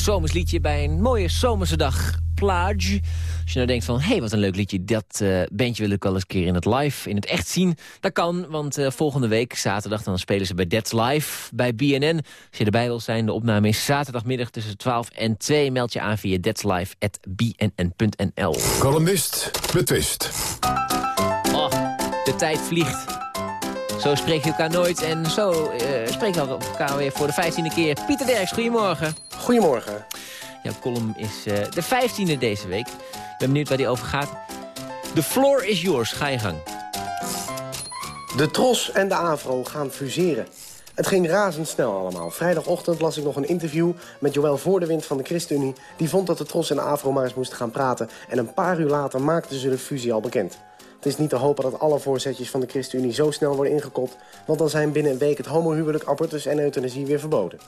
zomers liedje bij een mooie zomerse dag. Plage. Als je nou denkt van, hé, hey, wat een leuk liedje. Dat eh bandje wil ik wel eens een keer in het live, in het echt zien. Dat kan, want eh, volgende week, zaterdag, dan spelen ze bij That's Live bij BNN. Als je erbij wil zijn, de opname is zaterdagmiddag tussen 12 en 2. Meld je aan via thatslive.bnn.nl. Columnist betwist. Oh, de tijd vliegt. Zo spreek je elkaar nooit en zo eh spreken we elkaar weer voor de vijftiende keer. Pieter Derks, goedemorgen. Goedemorgen. Jouw column is eh, de vijftiende deze week. Ik ben benieuwd waar die over gaat. The floor is yours, ga je gang. De Tros en de AVRO gaan fuseren. Het ging razendsnel allemaal. Vrijdagochtend las ik nog een interview met Joël Voordewind van de ChristenUnie. Die vond dat de Tros en de AVRO maar eens moesten gaan praten. En een paar uur later maakten ze de fusie al bekend. Het is niet te hopen dat alle voorzetjes van de ChristenUnie zo snel worden ingekopt... want dan zijn binnen een week het homohuwelijk, abortus en euthanasie weer verboden.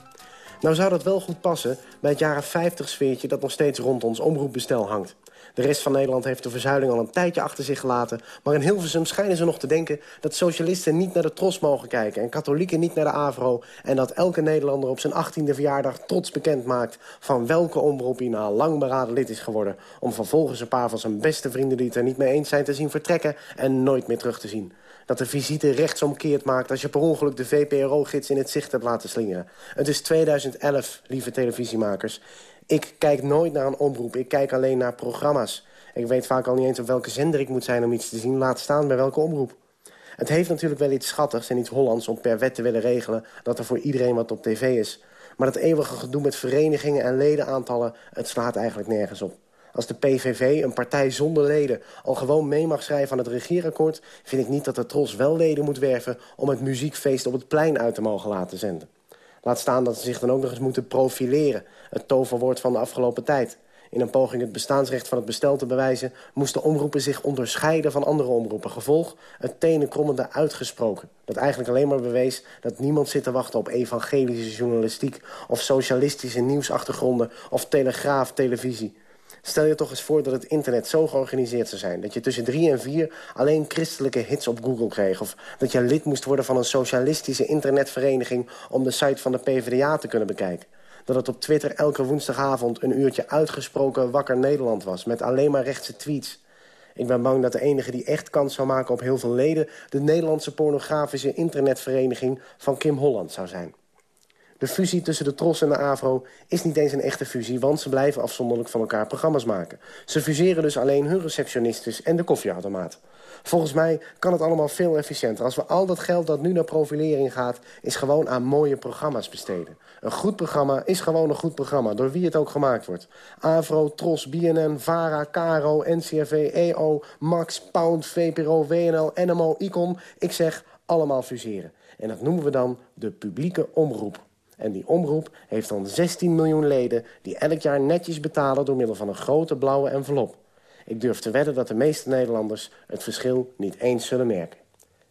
Nou zou dat wel goed passen bij het jaren 50 sfeertje... dat nog steeds rond ons omroepbestel hangt. De rest van Nederland heeft de verzuiling al een tijdje achter zich gelaten... maar in Hilversum schijnen ze nog te denken... dat socialisten niet naar de tros mogen kijken... en katholieken niet naar de AVRO... en dat elke Nederlander op zijn 18e verjaardag trots bekend maakt... van welke omroep hij na lang beraden lid is geworden... om vervolgens een paar van zijn beste vrienden die het er niet mee eens zijn... te zien vertrekken en nooit meer terug te zien dat de visite rechtsomkeert maakt... als je per ongeluk de VPRO-gids in het zicht hebt laten slingeren. Het is 2011, lieve televisiemakers. Ik kijk nooit naar een omroep, ik kijk alleen naar programma's. Ik weet vaak al niet eens op welke zender ik moet zijn om iets te zien... laat staan bij welke omroep. Het heeft natuurlijk wel iets schattigs en iets Hollands om per wet te willen regelen... dat er voor iedereen wat op tv is. Maar dat eeuwige gedoe met verenigingen en ledenaantallen... het slaat eigenlijk nergens op. Als de PVV, een partij zonder leden, al gewoon mee mag schrijven aan het regeerakkoord... vind ik niet dat de Tros wel leden moet werven om het muziekfeest op het plein uit te mogen laten zenden. Laat staan dat ze zich dan ook nog eens moeten profileren. Het toverwoord van de afgelopen tijd. In een poging het bestaansrecht van het bestel te bewijzen... moesten omroepen zich onderscheiden van andere omroepen. Gevolg het tenenkrommende uitgesproken. Dat eigenlijk alleen maar bewees dat niemand zit te wachten op evangelische journalistiek... of socialistische nieuwsachtergronden of telegraaf televisie. Stel je toch eens voor dat het internet zo georganiseerd zou zijn... dat je tussen drie en vier alleen christelijke hits op Google kreeg... of dat je lid moest worden van een socialistische internetvereniging... om de site van de PvdA te kunnen bekijken. Dat het op Twitter elke woensdagavond een uurtje uitgesproken wakker Nederland was... met alleen maar rechtse tweets. Ik ben bang dat de enige die echt kans zou maken op heel veel leden... de Nederlandse pornografische internetvereniging van Kim Holland zou zijn. De fusie tussen de Tros en de AVRO is niet eens een echte fusie... want ze blijven afzonderlijk van elkaar programma's maken. Ze fuseren dus alleen hun receptionistes en de koffieautomaat. Volgens mij kan het allemaal veel efficiënter. Als we al dat geld dat nu naar profilering gaat... is gewoon aan mooie programma's besteden. Een goed programma is gewoon een goed programma... door wie het ook gemaakt wordt. AVRO, Tros, BNN, VARA, KRO, NCRV, EO, Max, Pound, VPRO, WNL, NMO, Icon. Ik zeg allemaal fuseren. En dat noemen we dan de publieke omroep. En die omroep heeft dan 16 miljoen leden... die elk jaar netjes betalen door middel van een grote blauwe envelop. Ik durf te wedden dat de meeste Nederlanders het verschil niet eens zullen merken.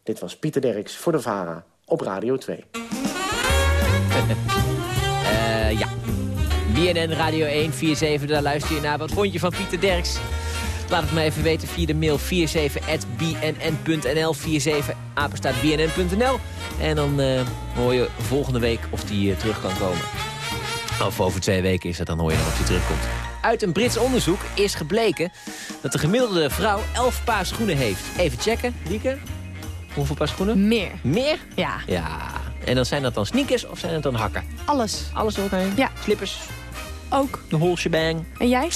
Dit was Pieter Derks voor de VARA op Radio 2. Eh, ja. BNN Radio 147, daar luister je naar. Wat vond je van Pieter Derks? Laat het me even weten via de mail 47.bnn.nl 47 apenstaartbnn.nl En dan eh, hoor je volgende week of die eh, terug kan komen. Of over twee weken is het, dan hoor je dan of die terugkomt. Uit een Brits onderzoek is gebleken dat de gemiddelde vrouw 11 paar schoenen heeft. Even checken, Lieke. Hoeveel paar schoenen? Meer. Meer? Ja. Ja. En dan zijn dat dan sneakers of zijn het dan hakken? Alles. Alles doorheen? Ja. Slippers? Ook. De whole shebang. En jij?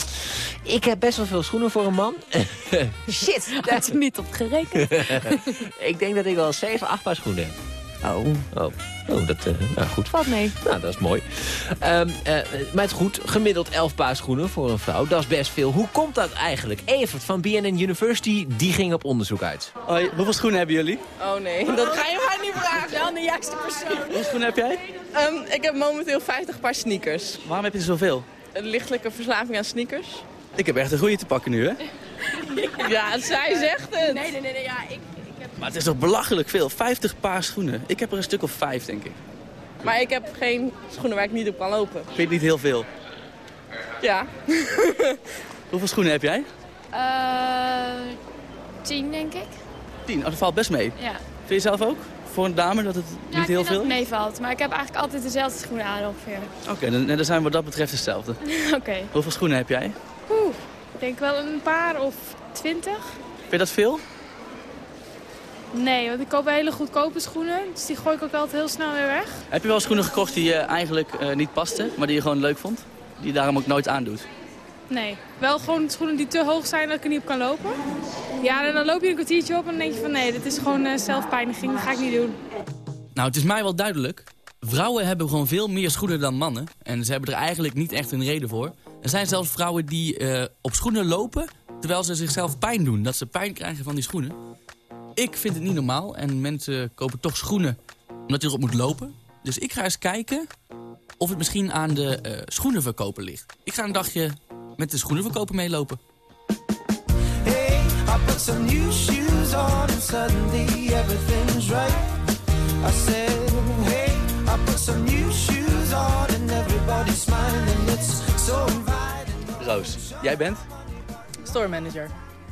Ik heb best wel veel schoenen voor een man. Shit. Daar had ik niet op gerekend. ik denk dat ik wel 7, 8 paar schoenen heb. Oh. Oh, oh dat, uh, nou goed. Valt mee. Nou, dat is mooi. Um, uh, maar het goed, gemiddeld 11 paar schoenen voor een vrouw. Dat is best veel. Hoe komt dat eigenlijk? Evert van BNN University, die ging op onderzoek uit. Hoi, hoeveel schoenen hebben jullie? Oh nee, dat ga je mij niet vragen. Wel de juiste persoon. Hoeveel schoenen heb jij? Um, ik heb momenteel 50 paar sneakers. Waarom heb je er zoveel? Een lichtelijke verslaving aan sneakers. Ik heb echt een goede te pakken nu, hè? ja, zij zegt het. Nee, nee, nee, nee ja, ik... Maar het is toch belachelijk veel? 50 paar schoenen. Ik heb er een stuk of vijf, denk ik. Maar ik heb geen schoenen waar ik niet op kan lopen. Vind je niet heel veel? Ja. Hoeveel schoenen heb jij? Uh, tien, denk ik. Tien? Oh, dat valt best mee. Ja. Vind je zelf ook? Voor een dame dat het ja, niet heel veel? Ja, dat het meevalt. Maar ik heb eigenlijk altijd dezelfde schoenen aan ongeveer. Oké, okay, dan, dan zijn we wat dat betreft hetzelfde. Oké. Okay. Hoeveel schoenen heb jij? Oeh, ik denk wel een paar of twintig. Vind je dat veel? Nee, want ik koop hele goedkope schoenen. Dus die gooi ik ook altijd heel snel weer weg. Heb je wel schoenen gekocht die je eigenlijk uh, niet pasten, maar die je gewoon leuk vond? Die je daarom ook nooit aandoet? Nee, wel gewoon schoenen die te hoog zijn dat ik er niet op kan lopen. Ja, en dan loop je een kwartiertje op en dan denk je van nee, dit is gewoon uh, zelfpijniging, dat ga ik niet doen. Nou, het is mij wel duidelijk. Vrouwen hebben gewoon veel meer schoenen dan mannen. En ze hebben er eigenlijk niet echt een reden voor. Er zijn zelfs vrouwen die uh, op schoenen lopen terwijl ze zichzelf pijn doen. Dat ze pijn krijgen van die schoenen. Ik vind het niet normaal en mensen kopen toch schoenen omdat je erop moet lopen. Dus ik ga eens kijken of het misschien aan de uh, schoenenverkoper ligt. Ik ga een dagje met de schoenenverkoper meelopen. Hey, I put some new shoes on and suddenly everything's right. I said, hey, I put some new shoes on and everybody's smiling. It's so inviting. Roos, jij bent? Store manager.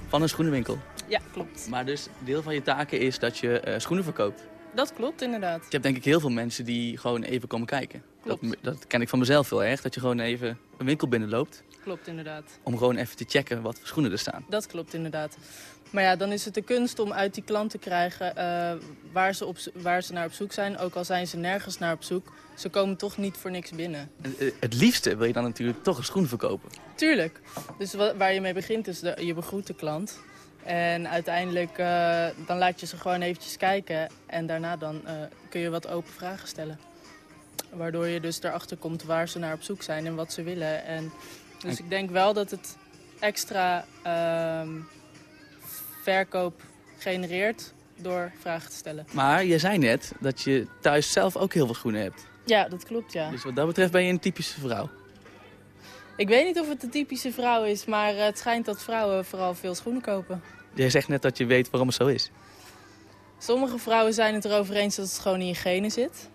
Van een schoenenwinkel. Ja, klopt. Maar dus deel van je taken is dat je eh, schoenen verkoopt. Dat klopt inderdaad. Je hebt denk ik heel veel mensen die gewoon even komen kijken. Dat, dat ken ik van mezelf heel erg. Dat je gewoon even een winkel binnenloopt. Klopt inderdaad. Om gewoon even te checken wat voor schoenen er staan. Dat klopt inderdaad. Maar ja, dan is het de kunst om uit die klant te krijgen eh, waar, ze op, waar ze naar op zoek zijn. Ook al zijn ze nergens naar op zoek. Ze komen toch niet voor niks binnen. En, eh, Het liefste wil je dan natuurlijk toch een schoen verkopen. Tuurlijk. Dus wa- waar je mee begint is de, je begroet de klant. En uiteindelijk eh, dan laat je ze gewoon eventjes kijken. En daarna dan eh, kun je wat open vragen stellen. Waardoor je dus erachter komt waar ze naar op zoek zijn en wat ze willen. En dus ik denk wel dat het extra ehm, verkoop genereert door vragen te stellen. Maar je zei net dat je thuis zelf ook heel veel schoenen hebt. Ja, dat klopt ja. Dus wat dat betreft ben je een typische vrouw. Ik weet niet of het de typische vrouw is, maar het schijnt dat vrouwen vooral veel schoenen kopen. Jij zegt net dat je weet waarom het zo is. Sommige vrouwen zijn het erover eens dat het gewoon in je genen zit.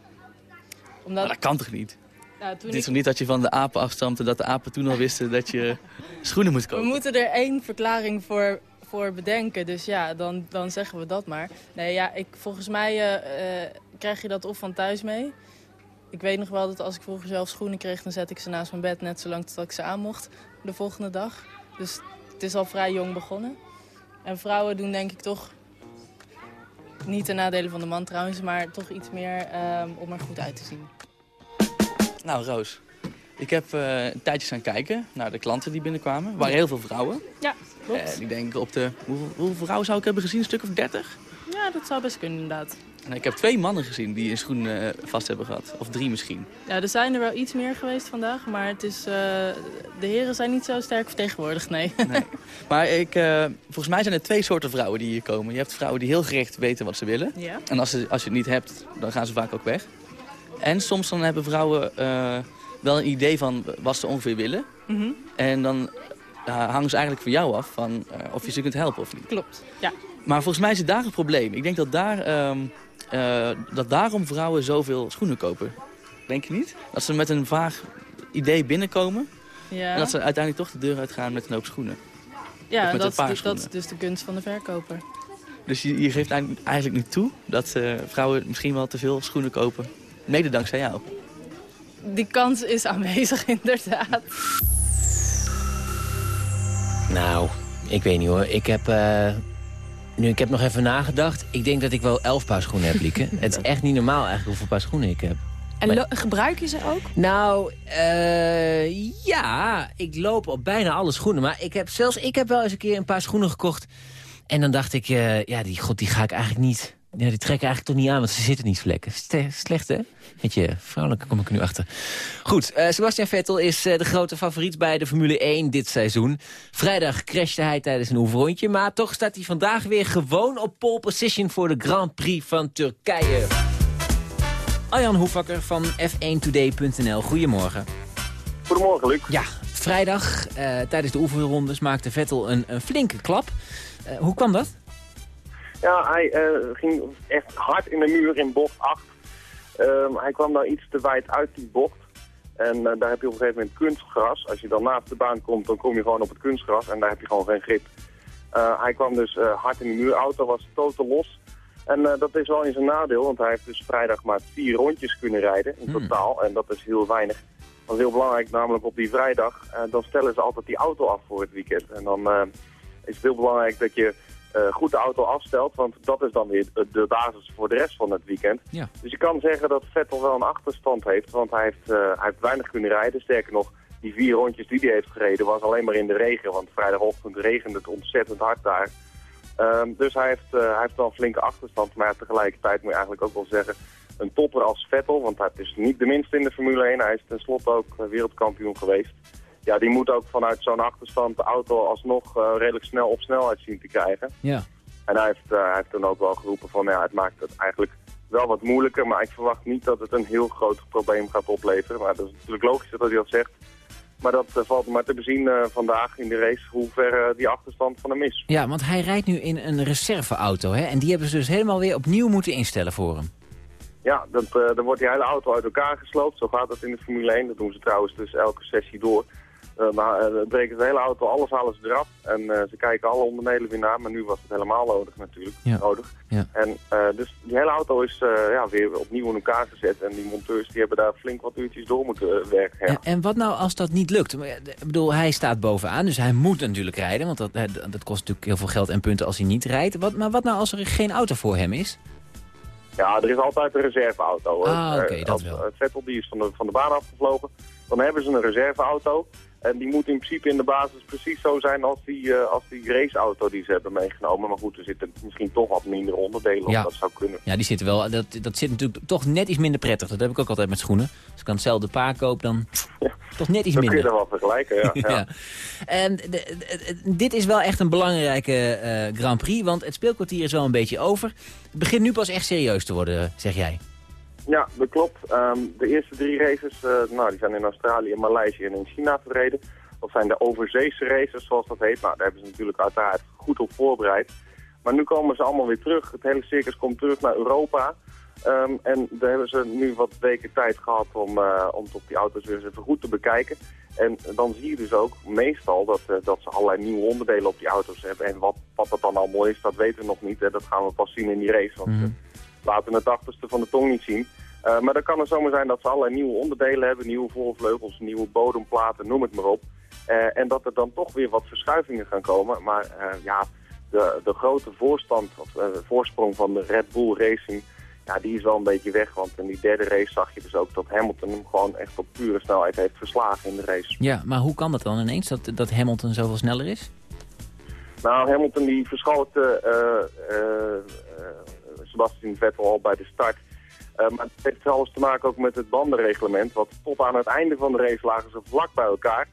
Omdat... Maar dat kan toch niet? Nou, toen Het is ik- toch niet dat je van de apen afstamt en dat de apen toen al wisten dat je schoenen moet We kopen? moeten er één verklaring voor, voor bedenken, dus ja, dan, dan zeggen we dat maar. Nee, ja, ik, volgens mij eh, eh, krijg je dat of van thuis mee. Ik weet nog wel dat als ik vroeger zelf schoenen kreeg, dan zette ik ze naast mijn bed net zolang tot ik ze aan mocht de volgende dag. Dus het is al vrij jong begonnen. En vrouwen doen denk ik toch, niet ten nadele van de man trouwens, maar toch iets meer ehm, om er goed uit te zien. Nou, Roos. Ik heb eh, een tijdje gaan kijken naar de klanten die binnenkwamen. Er waren heel veel vrouwen. Ja, klopt. En ik denk op de... Hoeveel, hoeveel vrouwen zou ik hebben gezien? Een stuk of dertig? Ja, dat zou best kunnen inderdaad. En ik heb twee mannen gezien die een schoen eh, vast hebben gehad. Of drie misschien. Ja, er zijn er wel iets meer geweest vandaag, maar het is, eh, de heren zijn niet zo sterk vertegenwoordigd, nee. Maar ik, eh, volgens mij zijn er twee soorten vrouwen die hier komen. Je hebt vrouwen die heel gericht weten wat ze willen. Ja. En als, ze, als je het niet hebt, dan gaan ze vaak ook weg. En soms dan hebben vrouwen wel een idee van wat ze ongeveer willen. Mhm. En dan hangen ze eigenlijk voor jou af van of je ze kunt helpen of niet. Klopt, ja. Maar volgens mij is het daar een probleem. Ik denk dat, daar, ehm, eh, dat daarom vrouwen zoveel schoenen kopen. Denk je niet? Dat ze met een vaag idee binnenkomen. Ja. En dat ze uiteindelijk toch de deur uitgaan met een hoop schoenen. Ja, dat, een is paar dus- dat is dus de kunst van de verkoper. Dus je, je geeft eigenlijk, nu toe dat eh, vrouwen misschien wel te veel schoenen kopen. Mede dankzij jou. Die kans is aanwezig, inderdaad. Nou, ik weet niet hoor. Ik heb, eh, nu, ik heb nog even nagedacht. Ik denk dat ik wel elf paar schoenen heb, Lieke. Het is echt niet normaal eigenlijk hoeveel paar schoenen ik heb. En Maar- gebruik je ze ook? Nou, eh, ja, ik loop op bijna alle schoenen. Maar ik heb zelfs ik heb wel eens een keer een paar schoenen gekocht. En dan dacht ik, eh, ja, die, god, die ga ik eigenlijk niet... Ja, die trek ik eigenlijk toch niet aan, want ze zitten niet vlekken. Slecht, hè? Beetje vrouwelijk kom ik er nu achter. Goed, eh, Sebastian Vettel is eh, de grote favoriet bij de Formule 1 dit seizoen. Vrijdag crashte hij tijdens een oefenrondje... maar toch staat hij vandaag weer gewoon op pole position... voor de Grand Prix van Turkije. Arjan Hoefakker van f1today.nl. Goedemorgen. Goedemorgen, Luc. Ja, vrijdag eh, tijdens de oefenrondes maakte Vettel een, een flinke klap. Hoe kwam dat? Ja, hij eh, ging echt hard in de muur in bocht 8. Ehm, hij kwam daar iets te wijd uit die bocht. En eh, daar heb je op een gegeven moment kunstgras. Als je dan naast de baan komt, dan kom je gewoon op het kunstgras. En daar heb je gewoon geen grip. Eh, hij kwam dus hard in de muur. De auto was totaal los. En dat is wel in zijn nadeel, want hij heeft dus vrijdag maar vier rondjes kunnen rijden in totaal. En dat is heel weinig. Dat is heel belangrijk, namelijk op die vrijdag. dan stellen ze altijd die auto af voor het weekend. En dan is het heel belangrijk dat je goed de auto afstelt, want dat is dan weer de- basis voor de rest van het weekend. Ja. Dus je kan zeggen dat Vettel wel een achterstand heeft, want hij heeft, eh, hij heeft weinig kunnen rijden. Sterker nog, die vier rondjes die hij heeft gereden was alleen maar in de regen, want vrijdagochtend regende het ontzettend hard daar. Ehm, dus hij heeft, eh, hij heeft wel een flinke achterstand, maar tegelijkertijd moet je eigenlijk ook wel zeggen, een topper als Vettel, want hij is niet de minste in de Formule 1, hij is tenslotte ook eh, wereldkampioen geweest. Ja, die moet ook vanuit zo'n achterstand de auto alsnog eh, redelijk snel op snelheid zien te krijgen. Ja. En hij heeft, eh, hij heeft toen ook wel geroepen van, ja, het maakt het eigenlijk wel wat moeilijker, maar ik verwacht niet dat het een heel groot probleem gaat opleveren. Maar dat is natuurlijk logisch dat hij dat zegt. Maar dat eh, valt maar te bezien vandaag in de race hoe ver die achterstand van hem is. Ja, want hij rijdt nu in een reserveauto. Hè? En die hebben ze dus helemaal weer opnieuw moeten instellen voor hem. Ja, dat, dan wordt die hele auto uit elkaar gesloopt. Zo gaat dat in de Formule 1. Dat doen ze trouwens dus elke sessie door. Uh, nou, uh, breken de hele auto, alles halen ze eraf. En uh, ze kijken alle onderdelen weer na, maar nu was het helemaal nodig natuurlijk. Ja. Nodig. Ja. En dus die hele auto is ja, weer opnieuw in elkaar gezet. En die monteurs die hebben daar flink wat uurtjes door moeten werken. Ja. En, en, wat nou als dat niet lukt? Ik bedoel, hij staat bovenaan, dus hij moet natuurlijk rijden. Want dat, dat kost natuurlijk heel veel geld en punten als hij niet rijdt. Wat, maar wat nou als er geen auto voor hem is? Ja, er is altijd een reserveauto. Ah, oké, okay, dat wel. Vettel die is van de, van de baan afgevlogen. Dan hebben ze een reserveauto. En die moet in principe in de basis precies zo zijn als die, uh, als die raceauto die ze hebben meegenomen. Maar goed, er zitten misschien toch wat minder onderdelen ja. op, dat zou kunnen. Ja, die zitten wel. Dat, dat zit natuurlijk toch net iets minder prettig. Dat heb ik ook altijd met schoenen. Als ik dan hetzelfde paar koop, dan ja. toch net iets dan minder. kun je dat wel vergelijken, ja. ja. En de, de, de, dit is wel echt een belangrijke uh, Grand Prix, want het speelkwartier is wel een beetje over. Het begint nu pas echt serieus te worden, zeg jij. Ja, dat klopt. Um, de eerste drie races uh, nou, die zijn in Australië, Maleisië en in China verreden. Dat zijn de overzeese races, zoals dat heet. Nou, daar hebben ze natuurlijk uiteraard goed op voorbereid. Maar nu komen ze allemaal weer terug. Het hele circus komt terug naar Europa. Um, en daar hebben ze nu wat weken tijd gehad om, uh, om toch die auto's weer eens even goed te bekijken. En dan zie je dus ook meestal dat, uh, dat ze allerlei nieuwe onderdelen op die auto's hebben. En wat, wat dat dan allemaal is, dat weten we nog niet. Hè. Dat gaan we pas zien in die race. Want Mm. Laten het achterste van de tong niet zien. Uh, maar dan kan het zomaar zijn dat ze allerlei nieuwe onderdelen hebben. Nieuwe voorvleugels, nieuwe bodemplaten, noem het maar op. Uh, en dat er dan toch weer wat verschuivingen gaan komen. Maar uh, ja, de, de grote voorstand, of, voorsprong van de Red Bull Racing, ja, die is wel een beetje weg. Want in die derde race zag je dus ook dat Hamilton hem gewoon echt op pure snelheid heeft verslagen in de race. Ja, maar hoe kan dat dan ineens, dat, dat Hamilton zoveel sneller is? Nou, Hamilton die verschoot Sebastian Vettel al bij de start. Uh, maar het heeft alles te maken ook met het bandenreglement. Want tot aan het einde van de race lagen ze vlak bij elkaar.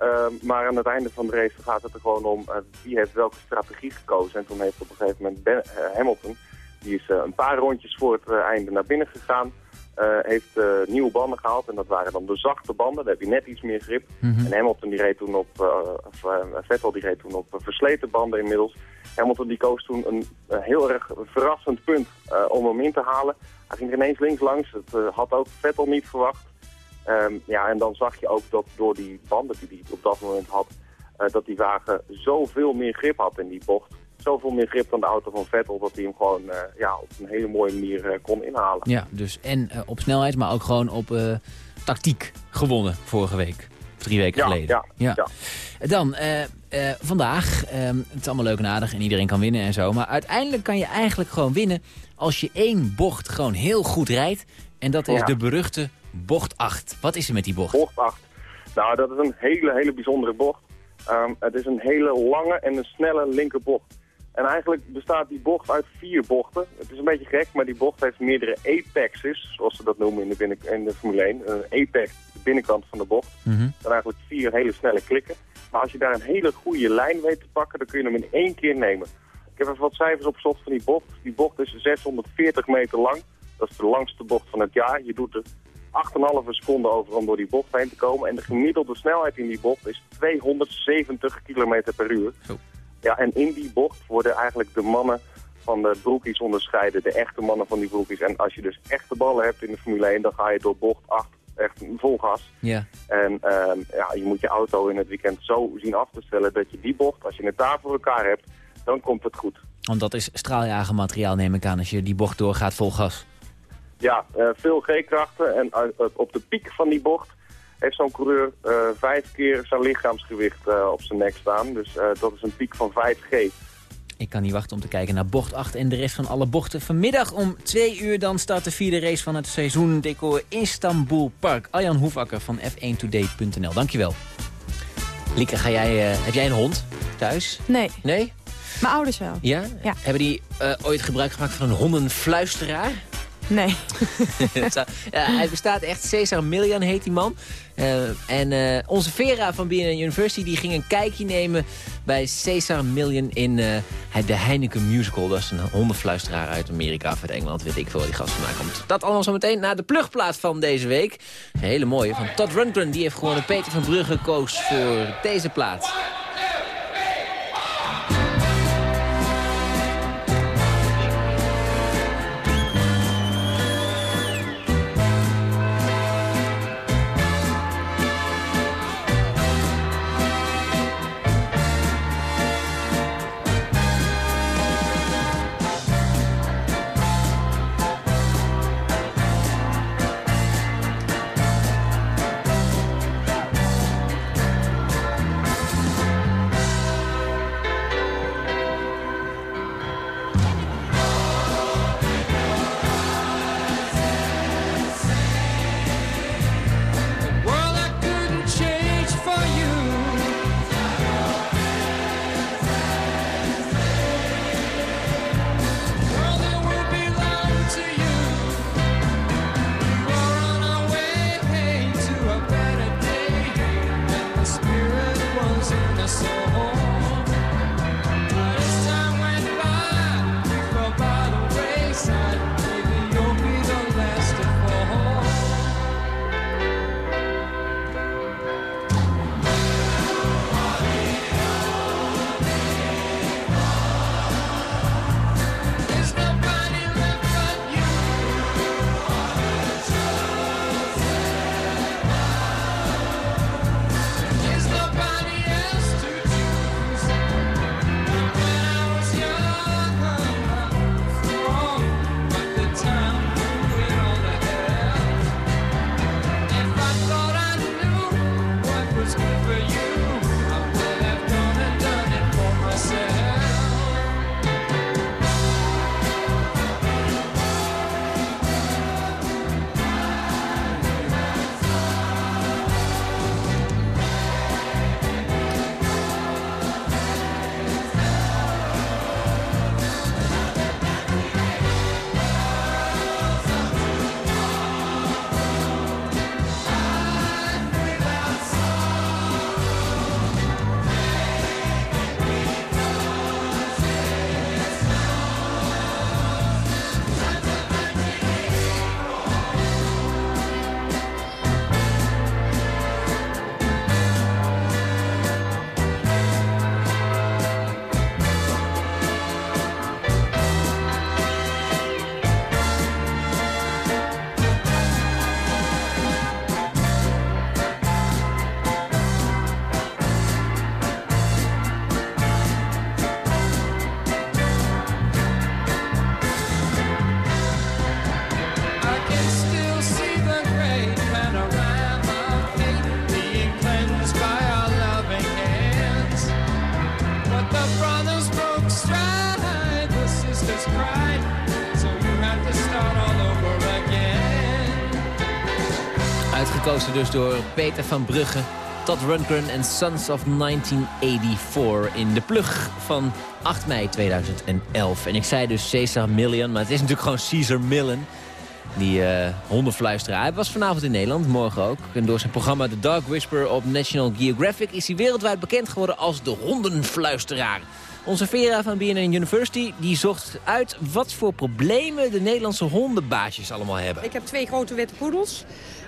Uh, maar aan het einde van de race gaat het er gewoon om uh, wie heeft welke strategie gekozen. En toen heeft op een gegeven moment ben, Hamilton, die is een paar rondjes voor het einde naar binnen gegaan. heeft nieuwe banden gehaald en dat waren dan de zachte banden. Daar heb je net iets meer grip. Mhm. Mm -hmm. En Hamilton die reed toen op, of, Vettel die reed toen op versleten banden inmiddels. Hamilton die koos toen een, heel erg verrassend punt om hem in te halen. Hij ging ineens links langs. Het uh, had ook Vettel niet verwacht. Um, ja, en dan zag je ook dat door die banden die hij op dat moment had... Uh, dat die wagen zoveel meer grip had in die bocht. Zoveel meer grip dan de auto van Vettel... dat hij hem gewoon ja, op een hele mooie manier kon inhalen. Ja, dus en op snelheid, maar ook gewoon op tactiek gewonnen vorige week. Drie weken ja, geleden. Ja, ja. ja. Dan, vandaag, het is allemaal leuk en aardig en iedereen kan winnen en zo. Maar uiteindelijk kan je eigenlijk gewoon winnen als je één bocht gewoon heel goed rijdt. En dat is de beruchte bocht 8. Wat is er met die bocht? Bocht 8. Nou, dat is een hele, hele bijzondere bocht. Um, het is een hele lange en een snelle linkerbocht. En eigenlijk bestaat die bocht uit vier bochten. Het is een beetje gek, maar die bocht heeft meerdere apexes, zoals ze dat noemen in de, binnen, in de Formule 1. Een apex, de binnenkant van de bocht. Zijn eigenlijk vier hele snelle klikken. Maar als je daar een hele goede lijn weet te pakken, dan kun je hem in één keer nemen. Ik heb even wat cijfers opgezocht van die bocht. Die bocht is 640 meter lang. Dat is de langste bocht van het jaar. Je doet er 8,5 seconden over om door die bocht heen te komen. En de gemiddelde snelheid in die bocht is 270 km per uur. Ja, en in die bocht worden eigenlijk de mannen van de broekies onderscheiden. De echte mannen van die broekies. En als je dus echte ballen hebt in de Formule 1, dan ga je door bocht 8 echt vol gas. Ja. En um, ja, je moet je auto in het weekend zo zien af te stellen dat je die bocht, als je het daar voor elkaar hebt, dan komt het goed. Want dat is straaljagermateriaal, neem ik aan, als je die bocht doorgaat vol gas. Ja, uh, veel G-krachten en uh, op de piek van die bocht heeft zo'n coureur uh, vijf keer zijn lichaamsgewicht op zijn nek staan. Dus dat is een piek van 5G. Ik kan niet wachten om te kijken naar bocht 8 en de rest van alle bochten. Vanmiddag om 2 uur dan start de vierde race van het seizoen decor Istanbul Park. Aljan Hoefakker van f1today.nl. Dankjewel. Lieke, ga jij, heb jij een hond thuis? Nee. Nee? Mijn ouders wel. Ja? ja. Hebben die uh, ooit gebruik gemaakt van een hondenfluisteraar? Nee. ja, hij bestaat echt. Cesar Millian heet die man. Uh, en uh, onze Vera van BNN University die ging een kijkje nemen bij Cesar Millian in uh, de Heineken Musical. Dat is een hondenfluisteraar uit Amerika of uit Engeland. Weet ik veel die gast vandaan komt. Dat allemaal zo meteen naar de plugplaat van deze week. Een hele mooie van Todd Rundgren. Die heeft gewoon Peter van Brugge gekozen voor deze plaat. Dus door Peter van Brugge. Todd Rundgren en Sons of 1984 in de plug van 8 mei 2011. En ik zei dus Cesar Million, maar het is natuurlijk gewoon Caesar Millen. Die eh, hondenfluisteraar. Hij was vanavond in Nederland, morgen ook. En door zijn programma The Dog Whisperer op National Geographic... is hij wereldwijd bekend geworden als de hondenfluisteraar. Onze Vera van BNN University die zocht uit wat voor problemen de Nederlandse hondenbaasjes allemaal hebben. Ik heb twee grote witte poedels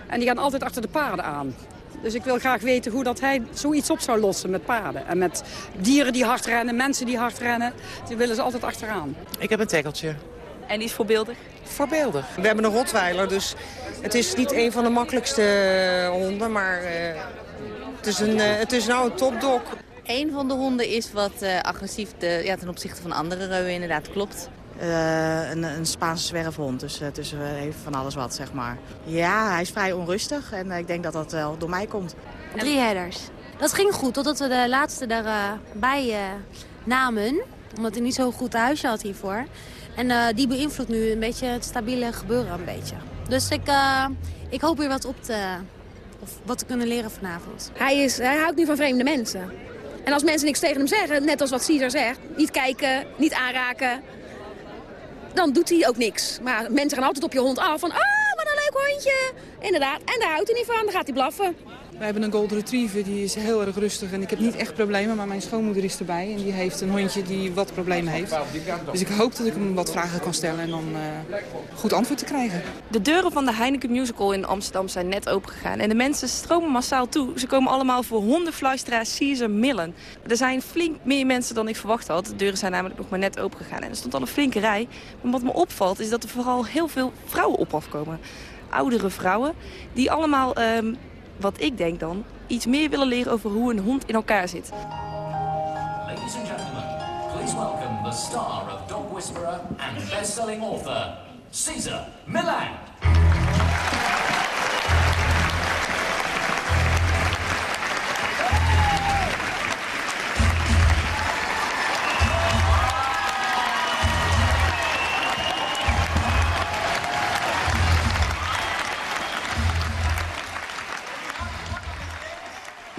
en die gaan altijd achter de paarden aan. Dus ik wil graag weten hoe dat hij zoiets op zou lossen met paarden. En met dieren die hard rennen, mensen die hard rennen. Die willen ze altijd achteraan. Ik heb een tekkeltje. En die is voorbeeldig? Voorbeeldig. We hebben een Rottweiler, dus het is niet een van de makkelijkste honden, maar eh, het, is een, eh, het is nou een topdog. Een van de honden is wat eh, agressief de, ja, ten opzichte van andere reuwen, inderdaad, klopt. Eh, een, een Spaanse zwerfhond, dus uh, even van alles wat, zeg maar. Ja, hij is vrij onrustig en ik denk dat dat wel door mij komt. Drie herders. Dat ging goed, totdat we de laatste daarbij uh, namen. Omdat hij niet zo'n goed huisje had hiervoor. En uh, die beïnvloedt nu een beetje het stabiele gebeuren een beetje. Dus ik, uh, ik hoop weer wat op te, of wat te kunnen leren vanavond. Hij, is, hij houdt nu van vreemde mensen. En als mensen niks tegen hem zeggen, net als wat Caesar zegt... niet kijken, niet aanraken, dan doet hij ook niks. Maar mensen gaan altijd op je hond af van... ah, wat een leuk hondje. Inderdaad, en daar houdt hij niet van, dan gaat hij blaffen. We hebben een golden retriever, die is heel erg rustig en ik heb niet echt problemen, maar mijn schoonmoeder is erbij en die heeft een hondje die wat problemen heeft. Dus ik hoop dat ik hem wat vragen kan stellen en dan uh, goed antwoord te krijgen. De deuren van de Heineken Musical in Amsterdam zijn net opengegaan en de mensen stromen massaal toe. Ze komen allemaal voor hondenfluisteraar Caesar Millen. Er zijn flink meer mensen dan ik verwacht had. De deuren zijn namelijk nog maar net opengegaan en er stond al een flinke rij. Maar wat me opvalt is dat er vooral heel veel vrouwen op afkomen. Oudere vrouwen die allemaal... Um, wat ik denk dan, iets meer willen leren over hoe een hond in elkaar zit. Ladies and gentlemen, please welcome the star of Dog Whisperer and best-selling author, Caesar Milan.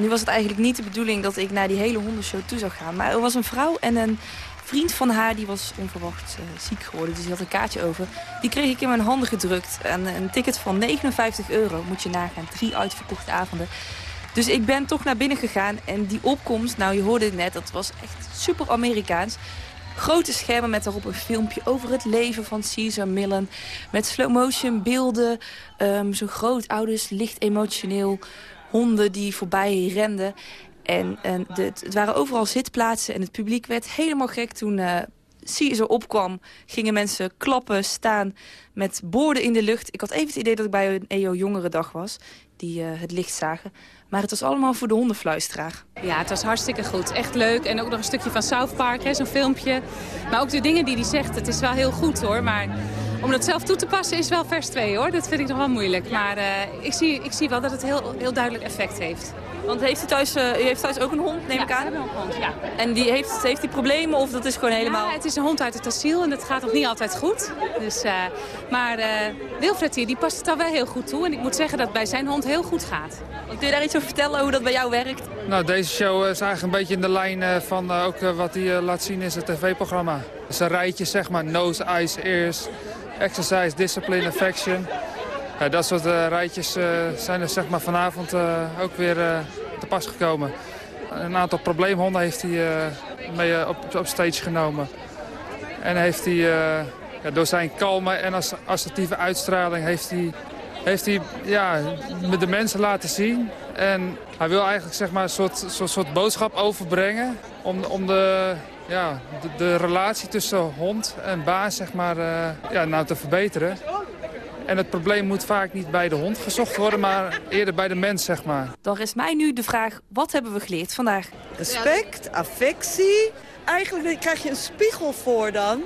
Nu was het eigenlijk niet de bedoeling dat ik naar die hele hondenshow toe zou gaan. Maar er was een vrouw en een vriend van haar die was onverwacht uh, ziek geworden. Dus die had een kaartje over. Die kreeg ik in mijn handen gedrukt. En een ticket van 59 euro, moet je nagaan. Drie uitverkochte avonden. Dus ik ben toch naar binnen gegaan. En die opkomst, nou je hoorde het net, dat was echt super Amerikaans. Grote schermen met daarop een filmpje over het leven van Caesar Millen. Met slow-motion beelden. Um, zo groot, ouders, licht emotioneel honden die voorbij renden. En, en het waren overal zitplaatsen en het publiek werd helemaal gek toen uh, Caesar opkwam. Gingen mensen klappen, staan met borden in de lucht. Ik had even het idee dat ik bij een EO Jongerendag was, die uh, het licht zagen. Maar het was allemaal voor de hondenfluisteraar. Ja, het was hartstikke goed. Echt leuk. En ook nog een stukje van South Park, zo'n filmpje. Maar ook de dingen die hij zegt, het is wel heel goed hoor. Maar om dat zelf toe te passen is wel vers 2 hoor. Dat vind ik nog wel moeilijk. Maar uh, ik, zie, ik zie wel dat het heel, heel duidelijk effect heeft. Want heeft u thuis, uh, u heeft thuis ook een hond, neem ja, ik aan? een hond, ja. En die heeft, heeft die problemen of dat is gewoon helemaal... Ja, het is een hond uit het asiel en dat gaat nog niet altijd goed. Dus, uh, maar uh, Wilfred hier, die past het al wel heel goed toe. En ik moet zeggen dat het bij zijn hond heel goed gaat. Kun je daar iets over vertellen, hoe dat bij jou werkt? Nou, deze show is eigenlijk een beetje in de lijn van ook wat hij laat zien in zijn tv-programma. Zijn rijtjes, zeg maar, nose, eyes, ears, exercise, discipline, affection. Dat soort uh, rijtjes uh, zijn er zeg maar, vanavond uh, ook weer te pas gekomen. Een aantal probleemhonden heeft hij mee op, op stage genomen. En heeft hij ja, door zijn kalme en assertieve uitstraling heeft hij, heeft hij ja, de mensen laten zien. En hij wil eigenlijk zeg maar, een soort, soort, soort boodschap overbrengen om, om de, ja, de, de, relatie tussen hond en baas zeg maar, uh, ja, nou te verbeteren. En het probleem moet vaak niet bij de hond gezocht worden, maar eerder bij de mens, zeg maar. Dan rest mij nu de vraag, wat hebben we geleerd vandaag? Respect, affectie. Eigenlijk krijg je een spiegel voor dan.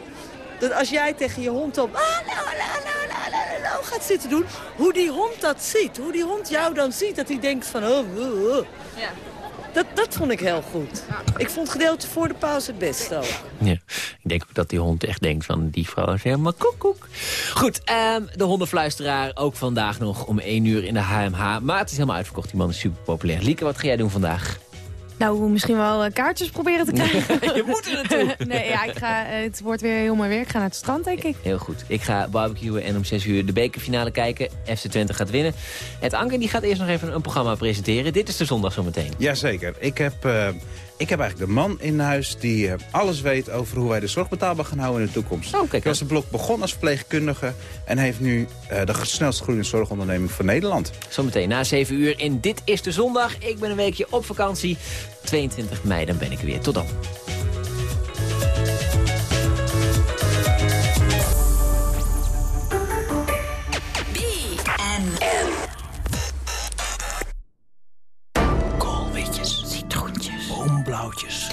Dat als jij tegen je hond op gaat zitten doen, hoe die hond dat ziet. Hoe die hond jou dan ziet, dat hij denkt van... Oh, oh, oh. Ja. Dat, dat vond ik heel goed. Ik vond gedeelte voor de pauze het beste ook. Ja, ik denk ook dat die hond echt denkt van die vrouw is helemaal koekoek. Goed, ehm, de hondenfluisteraar ook vandaag nog om 1 uur in de HMH. Maar het is helemaal uitverkocht, die man is super populair. Lieke, wat ga jij doen vandaag? Nou, misschien wel eh, kaartjes proberen te krijgen. je moet er naartoe. nee, ja, ik ga, eh, het wordt weer heel mooi weer. Ik ga naar het strand, denk ik. Heel goed. Ik ga barbecuen en om 6 uur de bekerfinale kijken. FC Twente gaat winnen. Het Anker die gaat eerst nog even een programma presenteren. Dit is de zondag zometeen. Jazeker. Ik heb, eh, ik heb eigenlijk de man in huis die eh, alles weet over hoe wij de zorg betaalbaar gaan houden in de toekomst. Oh, kijk. Hij was de blok begon als verpleegkundige en heeft nu eh, de snelst groeiende zorgonderneming van Nederland. Zometeen na 7 uur in Dit is de Zondag. Ik ben een weekje op vakantie. 22 mei, dan ben ik er weer. Tot dan.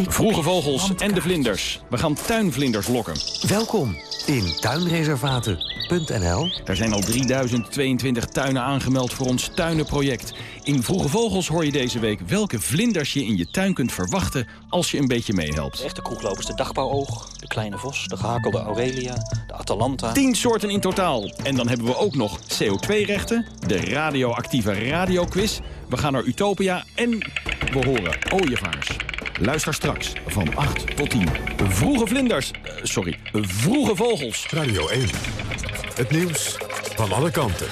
Vroege vogels en de vlinders. We gaan tuinvlinders lokken. Welkom in tuinreservaten.nl. Er zijn al 3022 tuinen aangemeld voor ons tuinenproject. In Vroege Vogels hoor je deze week welke vlinders je in je tuin kunt verwachten als je een beetje meehelpt. De echte kroeglopers, de dagbouwoog, de kleine vos, de gehakelde aurelia, de atalanta. 10 soorten in totaal. En dan hebben we ook nog CO2-rechten, de radioactieve radioquiz. We gaan naar Utopia en we horen ooievaars. Luister straks van 8 tot 10. Vroege vlinders, eh, sorry, vroege vogels. Radio 1. Het nieuws van alle kanten.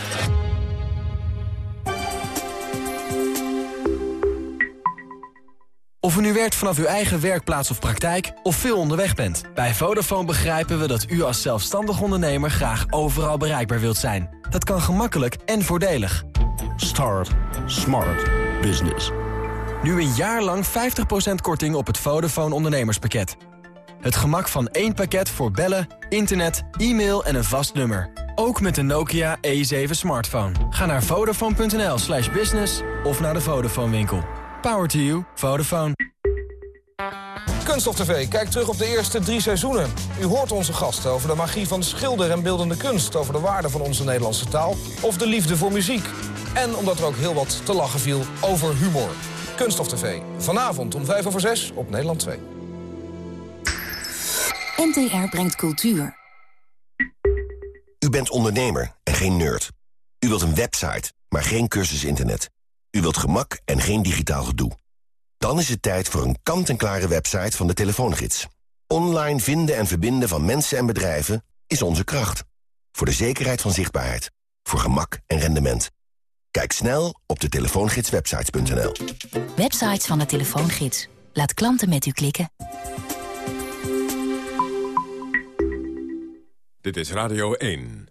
Of u nu werkt vanaf uw eigen werkplaats of praktijk of veel onderweg bent. Bij Vodafone begrijpen we dat u als zelfstandig ondernemer graag overal bereikbaar wilt zijn. Dat kan gemakkelijk en voordelig. Start Smart Business. Nu een jaar lang 50% korting op het Vodafone ondernemerspakket. Het gemak van één pakket voor bellen, internet, e-mail en een vast nummer. Ook met de Nokia E7 smartphone. Ga naar vodafone.nl slash business of naar de Vodafone winkel. Power to you. Vodafone. Kunststof TV kijkt terug op de eerste drie seizoenen. U hoort onze gasten over de magie van schilder en beeldende kunst... over de waarde van onze Nederlandse taal of de liefde voor muziek. En omdat er ook heel wat te lachen viel over humor. Kunststof TV, vanavond om vijf over zes op Nederland 2. NTR brengt cultuur. U bent ondernemer en geen nerd. U wilt een website, maar geen cursus internet. U wilt gemak en geen digitaal gedoe. Dan is het tijd voor een kant-en-klare website van de Telefoongids. Online vinden en verbinden van mensen en bedrijven is onze kracht. Voor de zekerheid van zichtbaarheid. Voor gemak en rendement. Kijk snel op de telefoongidswebsites.nl. Websites van de Telefoongids. Laat klanten met u klikken. Dit is Radio 1.